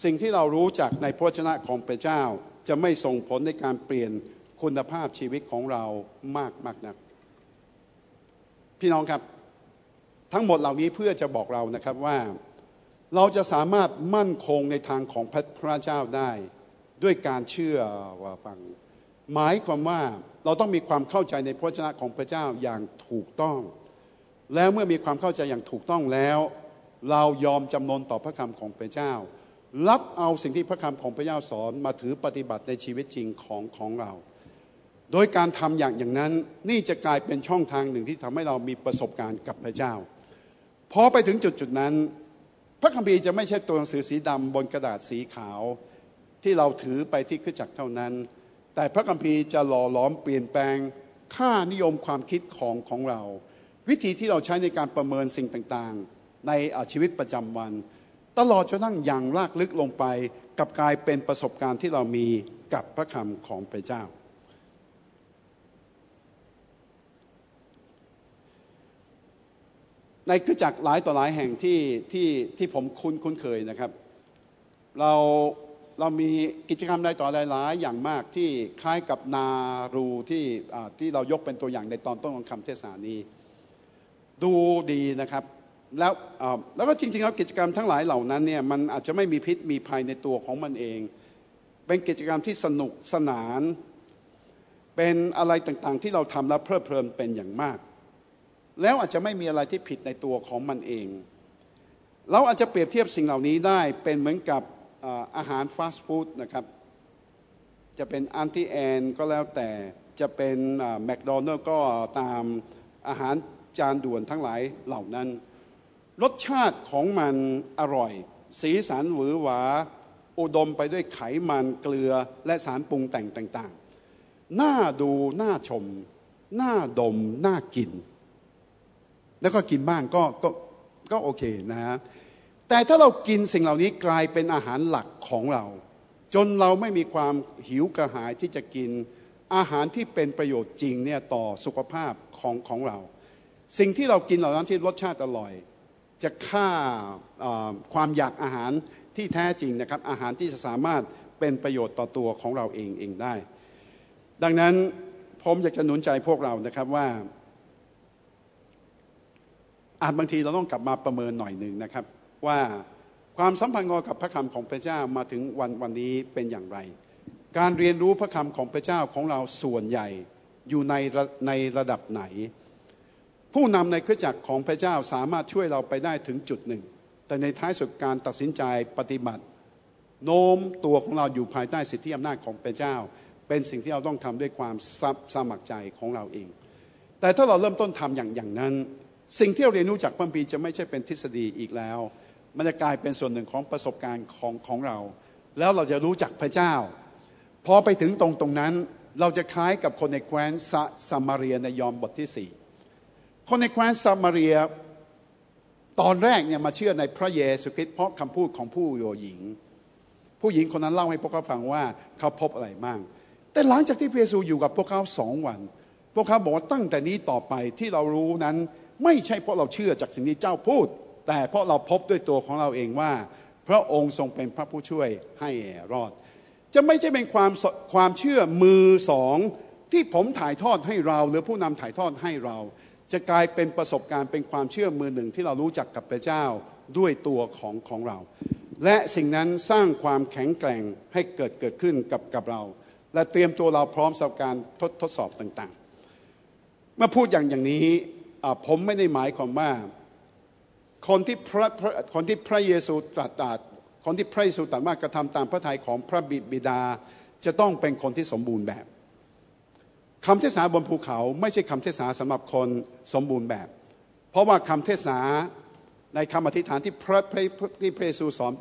สิ่งที่เรารู้จากในพระชนะของพระเจ้าจะไม่ส่งผลในการเปลี่ยนคุณภาพชีวิตของเรามากมากนัก พี่น้องครับทั้งหมดเหล่านี้เพื่อจะบอกเรานะครับว่าเราจะสามารถมั่นคงในทางของพระเจ้าได้ ด้วยการเชื่อว่าฟัง หมายความว่าเราต้องมีความเข้าใจในพระชนะของพระเจ้าอย่างถูกต้อง แล้วเมื่อมีความเข้าใจอย่างถูกต้องแล้ว เรายอมจำนนต่อพระคำของพระเจ้า รับเอาสิ่งที่พระคำของพระเจ้าสอนมาถือปฏิบัติในชีวิตจริงของของเรา โดยการทำอย่างอย่างนั้นนี่จะกลายเป็นช่องทางหนึ่งที่ทำให้เรามีประสบการณ์กับพระเจ้าพอไปถึงจุดจุดนั้น พระคัมภีร์จะไม่ใช่ตัวหนังสือสีดำบนกระดาษสีขาว ที่เราถือไปที่ขึ้นจักเท่านั้น แต่พระคัมภีร์จะหล่อหลอมเปลี่ยนแปลงค่านิยมความคิดของของเรา วิธีที่เราใช้ในการประเมินสิ่งต่างๆ ในชีวิตประจำวัน ตลอดจนทั้งอย่างลากลึกลงไปกับกลายเป็นประสบการณ์ที่เรามีกับพระคำของพระเจ้า ในคริสจักหลายต่อหลายแห่งที่ที่ที่ผมคุ้นคุ้นเคยนะครับ เรา เรามีกิจกรรมใดต่อหลายอย่างมากที่คล้ายกับนารูที่ที่เรายกเป็นตัวอย่างในตอนต้นของคำเทศนานี้ ดูดีนะครับแล้วแล้วก็จริง ๆ แล้วกิจกรรมทั้งหลายเหล่านั้นเนี่ยมันอาจจะไม่มีพิษมีภัยในตัวของมันเอง เป็นกิจกรรมที่สนุกสนาน เป็นอะไรต่างๆ ที่เราทำแล้วเพลิดเพลินเป็นอย่างมาก แล้วอาจจะไม่มีอะไรที่ผิดในตัวของมันเอง เราอาจจะเปรียบเทียบสิ่งเหล่านี้ได้เป็นเหมือนกับ อาหารฟาสต์ฟู้ดนะครับ จะเป็นอันที่แอนก็แล้วแต่จะเป็นแมคโดนัลล์ก็ตามอาหารจานด่วนทั้งหลายเหล่านั้น รสชาติของมันอร่อย สีสันหวือหวา อุดมไปด้วยไขมันเกลือและสารปรุงแต่งต่างๆ น่าดูน่าชม น่าดม น่ากิน แล้วก็กินบ้างก็ก็ก็โอเคนะฮะ แต่ถ้าเรากินสิ่งเหล่านี้กลายเป็นอาหารหลักของเรา จนเราไม่มีความหิวกระหายที่จะกินอาหารที่เป็นประโยชน์จริงเนี่ยต่อสุขภาพของของเรา สิ่งที่เรากินเหล่านั้นที่รสชาติอร่อย จะฆ่าความอยากอาหารที่แท้จริงนะครับ อาหารที่จะสามารถเป็นประโยชน์ต่อตัวของเราเองเองได้ ดังนั้นผมอยากจะหนุนใจพวกเรานะครับว่า อาจบางทีเราต้องกลับมาประเมินหน่อยหนึ่งนะครับ ว่าความสัมพันธ์กับพระคำของพระเจ้ามาถึงวันวันนี้เป็นอย่างไร การเรียนรู้พระคำของพระเจ้าของเราส่วนใหญ่อยู่ในในระดับไหน ผู้นำในเครือจักรของพระเจ้าสามารถช่วยเราไปได้ถึงจุดหนึ่ง แต่ในท้ายสุดการตัดสินใจปฏิบัติ โน้มตัวของเราอยู่ภายใต้สิทธิอำนาจของพระเจ้า เป็นสิ่งที่เราต้องทำด้วยความซับสมัครใจของเราเอง แต่ถ้าเราเริ่มต้นทำอย่างอย่างนั้น สิ่งที่เราเรียนรู้จากพระบีจะไม่ใช่เป็นทฤษฎีอีกแล้ว มันจะกลายเป็นส่วนหนึ่งของประสบการณ์ของของเรา แล้วเราจะรู้จักพระเจ้า พอไปถึงตรงตรงนั้น เราจะคล้ายกับคนในแคว้นซามาเรียในยอมบทที่สี่คนในแคว้นซามาเรียตอนแรกเนี่ยมาเชื่อในพระเยซูคริสต์เพราะคำพูดของผู้โยหญิง ผู้หญิงคนนั้นเล่าให้พวกเขาฟังว่าเขาพบอะไรบ้าง แต่หลังจากที่พระเยซูอยู่กับพวกเขาสองวัน พวกเขาบอกว่าตั้งแต่นี้ต่อไปที่เรารู้นั้นไม่ใช่เพราะเราเชื่อจากสิ่งที่เจ้าพูด แต่เพราะเราพบด้วยตัวของเราเองว่า พระองค์ทรงเป็นพระผู้ช่วยให้รอด จะไม่ใช่เป็นความความเชื่อมือสองที่ผมถ่ายทอดให้เรา หรือผู้นำถ่ายทอดให้เรา จะกลายเป็นประสบการณ์เป็นความเชื่อมือหนึ่งที่เรารู้จักกับพระเจ้าด้วยตัวของของเรา และสิ่งนั้นสร้างความแข็งแกร่งให้เกิดเกิดขึ้นกับกับเรา และเตรียมตัวเราพร้อมสำหรับการทดทดสอบต่างๆเมื่อพูดอย่างอย่างนี้ผมไม่ได้หมายความว่า คนที่พระคนที่พระเยซูตรัสคนที่พระเยซูตรัสว่ากระทำตามพระทัยของพระบิดาจะต้องเป็นคนที่สมบูรณ์แบบคำเทศนาบนภูเขาไม่ใช่คำเทศนาสำหรับคนสมบูรณ์แบบ เพราะว่าคำเทศนาในคำอธิษฐานที่พระที่พระเยซูสอน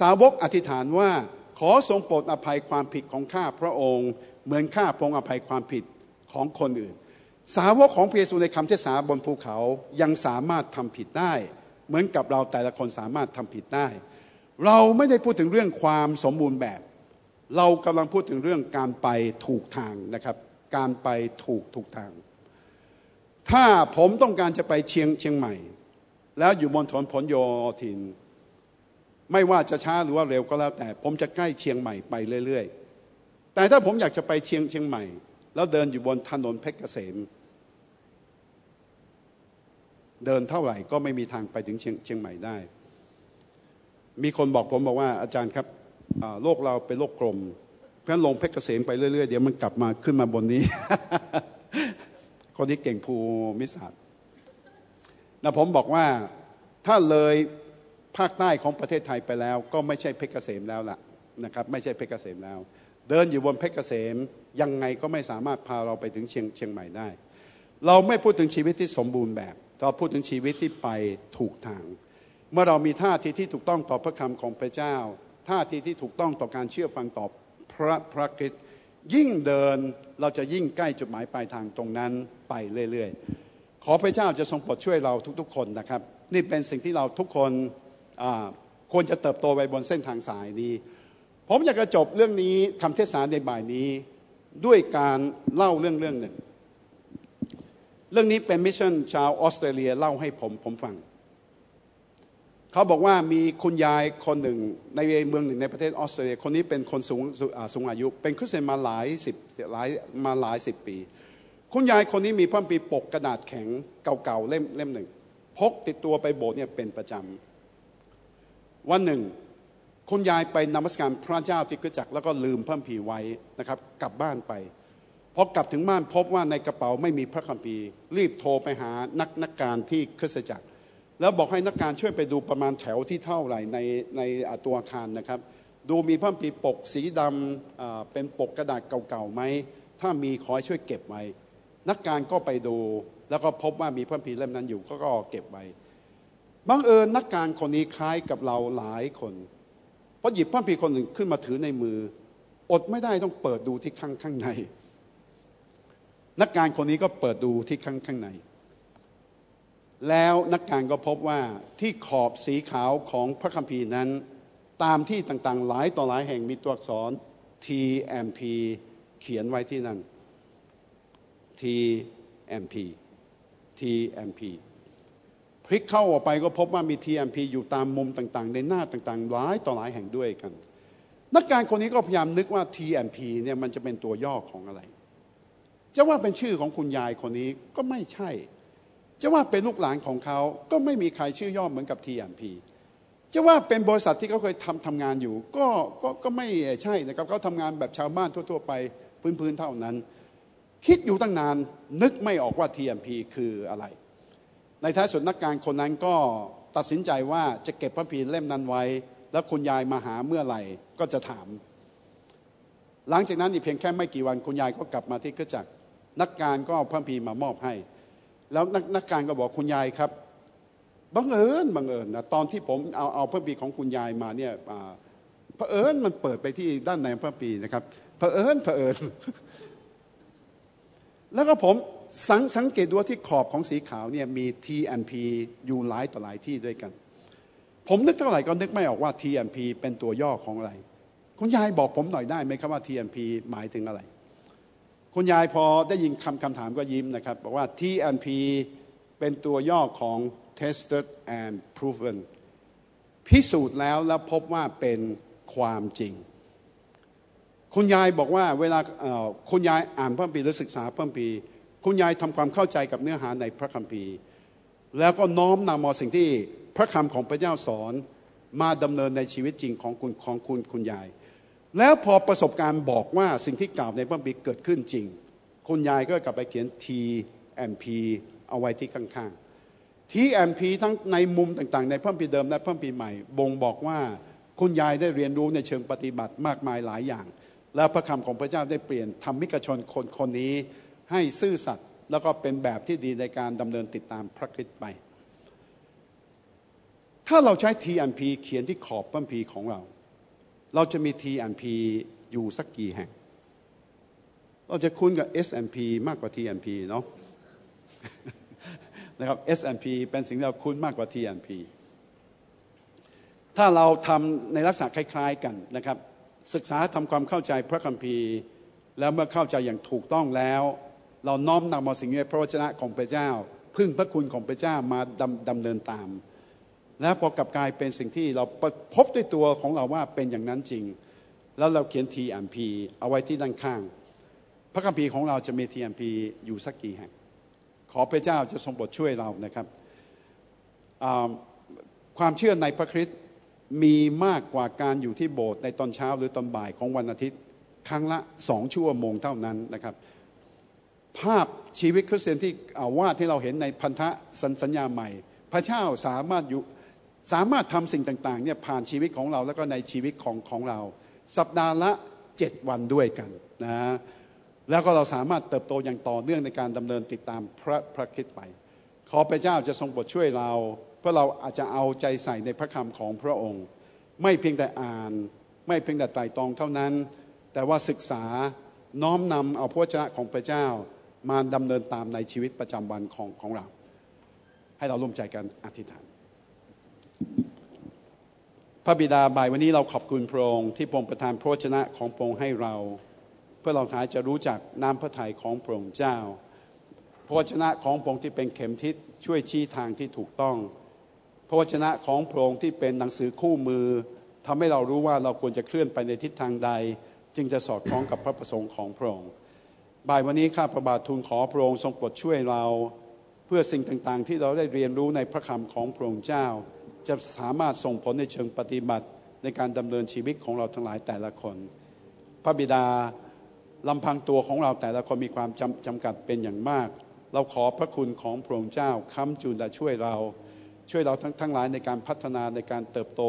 สาวกอธิษฐานว่าขอทรงโปรดอภัยความผิดของข้าพระองค์ เหมือนข้าพงอภัยความผิดของคนอื่น สาวกของพระเยซูในคำเทศนาบนภูเขายังสามารถทำผิดได้ เหมือนกับเราแต่ละคนสามารถทำผิดได้ เราไม่ได้พูดถึงเรื่องความสมบูรณ์แบบ เรากำลังพูดถึงเรื่องการไปถูกทางนะครับ การไปถูกถูกทาง ถ้าผมต้องการจะไปเชียงเชียงใหม่ แล้วอยู่บนถนนผลโยธิน ไม่ว่าจะช้าหรือว่าเร็วก็แล้วแต่ ผมจะใกล้เชียงใหม่ไปเรื่อย ๆ แต่ถ้าผมอยากจะไปเชียงเชียงใหม่ แล้วเดินอยู่บนถนนเพชรเกษม เดินเท่าไหร่ก็ไม่มีทางไปถึงเชียงเชียงใหม่ได้ มีคนบอกผมบอกว่าอาจารย์ครับโลกเราเป็นโลกกลม เพราะฉะนั้นลงเพชรเกษมไปเรื่อยๆ เดี๋ยวมันกลับมาขึ้นมาบนนี้ คนที่เก่งภูมิศาสตร์นะผมบอกว่าถ้าเลยภาคใต้ของประเทศไทยไปแล้ว ก็ไม่ใช่เพชรเกษมแล้วล่ะนะครับไม่ใช่เพชรเกษมแล้ว เดินอยู่บนเพชรเกษมยังไงก็ไม่สามารถพาเราไปถึงเชียงเชียงใหม่ได้ เราไม่พูดถึงชีวิตที่สมบูรณ์แบบ เราพูดถึงชีวิตที่ไปถูกทาง เมื่อเรามีท่าทีที่ถูกต้องต่อพระคำของพระเจ้า ท่าทีที่ถูกต้องต่อการเชื่อฟังต่อพระพระคริสต์ยิ่งเดินเราจะยิ่งใกล้จุดหมายปลายทางตรงนั้นไปเรื่อยๆ ขอพระเจ้าจะทรงโปรดช่วยเราทุกๆ คนนะครับ นี่เป็นสิ่งที่เราทุกคนควรจะเติบโตไปบนเส้นทางสายนี้ ผมอยากจะจบเรื่องนี้คำเทศนาในบ่ายนี้ด้วยการเล่าเรื่องเรื่องหนึ่ง เรื่องนี้เป็น mission ชาวออสเตรเลียเล่าให้ผมผมฟัง เขาบอกว่ามีคุณยายคนหนึ่งในเมืองหนึ่งในประเทศออสเตรเลีย คนนี้เป็นคนสูงสูงอายุ เป็นคริสเตียนมาหลายสิบหลายมาหลายสิบปี คุณยายคนนี้มีพระคัมภีร์ปกกระดาษแข็งเก่าๆเล่มเล่มหนึ่ง พกติดตัวไปโบสถ์เนี่ยเป็นประจำวันหนึ่งคุณยายไปนมัสการพระเจ้าที่กระจักแล้วก็ลืมพระผีไว้นะครับ กลับบ้านไป พอกลับถึงบ้านพบว่าในกระเป๋าไม่มีพระคัมภีร์ รีบโทรไปหานักนักการที่คริสตจักร แล้วบอกให้นักการช่วยไปดูประมาณแถวที่เท่าไหร่ในในตัวอาคารนะครับ ดูมีพระคัมภีร์ปกสีดำเป็นปกกระดาษเก่าๆไหมถ้ามีขอให้ช่วยเก็บไว้ นักการก็ไปดูแล้วก็พบว่ามีพระคัมภีร์เล่มนั้นอยู่ก็ก็เก็บไว้บังเอิญนักการคนนี้คล้ายกับเราหลายคนพอหยิบพระคัมภีร์คนหนึ่งขึ้นมาถือในมือ อดไม่ได้ต้องเปิดดูที่ข้างข้างใน นักการคนนี้ก็เปิดดูที่ข้างข้างใน แล้วนักการก็พบว่าที่ขอบสีขาวของพระคัมภีร์นั้น ตามที่ต่างๆ หลายต่อหลายแห่งมีตัวอักษร TMP เขียนไว้ที่นั่น TMP TMP พลิกเข้าออกไปก็พบว่ามี TMP อยู่ตามมุมต่างๆ ในหน้าต่างๆ หลายต่อหลายแห่งด้วยกัน นักการคนนี้ก็พยายามนึกว่า TMP เนี่ยมันจะเป็นตัวย่อของอะไร จะว่าเป็นชื่อของคุณยายคนนี้ก็ไม่ใช่ จะว่าเป็นลูกหลานของเขาก็ไม่มีใครชื่อย่อเหมือนกับทีแอมพีจะว่าเป็นบริษัทที่เขาเคยทำทำงานอยู่ ก็ก็ก็ไม่ใช่นะครับเขาทำงานแบบชาวบ้านทั่ว ๆ ไปพื้นๆเท่านั้น คิดอยู่ตั้งนานนึกไม่ออกว่า TMP คืออะไร ในท้ายสุดนักการคนนั้นก็ตัดสินใจว่าจะเก็บพระพีเล่มนั้นไว้ แล้วคุณยายมาหาเมื่อไหร่ก็จะถาม หลังจากนั้นอีกเพียงแค่ไม่กี่วันคุณยายก็กลับมาที่กระจัก นักการก็เอาพระพีมามอบให้ แล้วนักนักการก็บอกคุณยายครับบังเอิญบังเอิญนะตอนที่ผมเอาเอาพระพีของคุณยายมาเนี่ยพระเอิญมันเปิดไปที่ด้านในพระพีนะครับพระเอิญพระเอิญแล้วก็ผมสังสังเกตดูที่ขอบของสีขาวเนี่ยมี TNP อยู่หลายต่อหลายที่ด้วยกัน ผมนึกเท่าไหร่ก็นึกไม่ออกว่า TNP เป็นตัวย่อของอะไร คุณยายบอกผมหน่อยได้ไหมครับว่า TNP หมายถึงอะไร คุณยายพอได้ยินคำคำถามก็ยิ้มนะครับ บอกว่า TNP เป็นตัวย่อของ tested and proven พิสูจน์แล้วแล้วพบว่าเป็นความจริง คุณยายบอกว่าเวลาคุณยายอ่านพระคัมภีร์หรือศึกษาพระคัมภีร์ คุณยายทำความเข้าใจกับเนื้อหาในพระคัมภีร์ แล้วก็น้อมนำเอสิ่งที่พระคำของพระเจ้าสอนมาดำเนินในชีวิตจริงของคุณของคุณคุณยาย แล้วพอประสบการณ์บอกว่าสิ่งที่กล่าวในพระบิดเกิดขึ้นจริง คุณยายก็กลับไปเขียน TMP เอาไว้ที่ข้างๆ TMP ทั้งในมุมต่างๆ ในพระบิดเดิมและพระบิดใหม่ บ่งบอกว่าคุณยายได้เรียนรู้ในเชิงปฏิบัติมากมายหลายอย่าง แล้วพระคำของพระเจ้าได้เปลี่ยนทำมิกชนคนคนนี้ ให้ซื่อสัตย์แล้วก็เป็นแบบที่ดีในการดำเนินติดตามพระคริสต์ไป ถ้าเราใช้ TMP เขียนที่ขอบพระพีของเรา เราจะมี T&P อยู่สักกี่แห่ง เราจะคุ้นกับ S&P มากกว่า T&P เนาะนะครับ S&P เป็นสิ่งที่เราคุ้นมากกว่า T&P ถ้าเราทำในลักษณะคล้าย ๆกันนะครับ ศึกษาทำความเข้าใจพระคัมภีร์ แล้วเมื่อเข้าใจอย่างถูกต้องแล้ว เราน้อมนำเอาสิ่งนี้พระวจนะของพระเจ้า พึ่งพระคุณของพระเจ้ามาดำดำเนินตาม แล้วพอกลับกลายเป็นสิ่งที่เราพบด้วยตัวของเราว่าเป็นอย่างนั้นจริง แล้วเราเขียน TMP เอาไว้ที่ด้านข้าง พระคัมภีร์ของเราจะมี TMP อยู่สักกี่แห่ง ขอพระเจ้าจะทรงโปรดช่วยเรานะครับความเชื่อในพระคริสต์มีมากกว่าการอยู่ที่โบสถ์ในตอนเช้าหรือตอนบ่ายของวันอาทิตย์ครั้งละสองชั่วโมงเท่านั้นนะครับ ภาพชีวิตคริสเตียนที่วาดที่เราเห็นในพันธสัญญาใหม่ พระเจ้าสามารถอยู่ สามารถทำสิ่งต่างๆเนี่ยผ่านชีวิตของเราแล้วก็ในชีวิตของของเรา สัปดาห์ละเจ็ดวันด้วยกันนะแล้วก็เราสามารถเติบโตอย่างต่อเนื่องในการดำเนินติดตามพระพระคิดไป ขอพระเจ้าจะทรงบทช่วยเรา เพื่อเราอาจจะเอาใจใส่ในพระคำของพระองค์ ไม่เพียงแต่อ่าน ไม่เพียงแต่ไต่ตองเท่านั้น แต่ว่าศึกษาน้อมนำเอาพระเจ้าของพระเจ้ามาดำเนินตามในชีวิตประจำวันของของเรา ให้เราร่วมใจกันอธิษฐาน พระบิดาบ่ายวันนี้เราขอบคุณพระองค์ที่พระองค์ประทานพระชนะของพระองค์ให้เรา เพื่อเราท้ายจะรู้จักน้ำพระทัยของพระองค์เจ้าพระวจนะของพระองค์ที่เป็นเข็มทิศช่วยชี้ทางที่ถูกต้อง พระวจนะของพระองค์ที่เป็นหนังสือคู่มือทำให้เรารู้ว่าเราควรจะเคลื่อนไปในทิศทางใด จึงจะสอดคล้องกับพระประสงค์ของพระองค์บ่ายวันนี้ข้าพระบาททูลขอพระองค์ทรงโปรดช่วยเรา เพื่อสิ่งต่างๆ ที่เราได้เรียนรู้ในพระคำของพระองค์เจ้า จะสามารถส่งผลในเชิงปฏิบัติในการดำเนินชีวิตของเราทั้งหลายแต่ละคน พระบิดาลำพังตัวของเราแต่ละคนมีความจำจำกัดเป็นอย่างมาก เราขอพระคุณของพระองค์เจ้าค้ำจุนและช่วยเรา ช่วยเราทั้งทั้งหลายในการพัฒนาในการเติบโต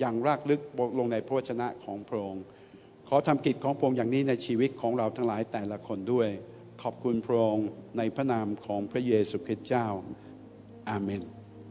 อย่างรากลึกลงในพระวจนะของพระองค์ ขอทำกิจของพระองค์อย่างนี้ในชีวิตของเราทั้งหลายแต่ละคนด้วย ขอบคุณพระองค์ในพระนามของพระเยซูคริสต์เจ้า อาเมน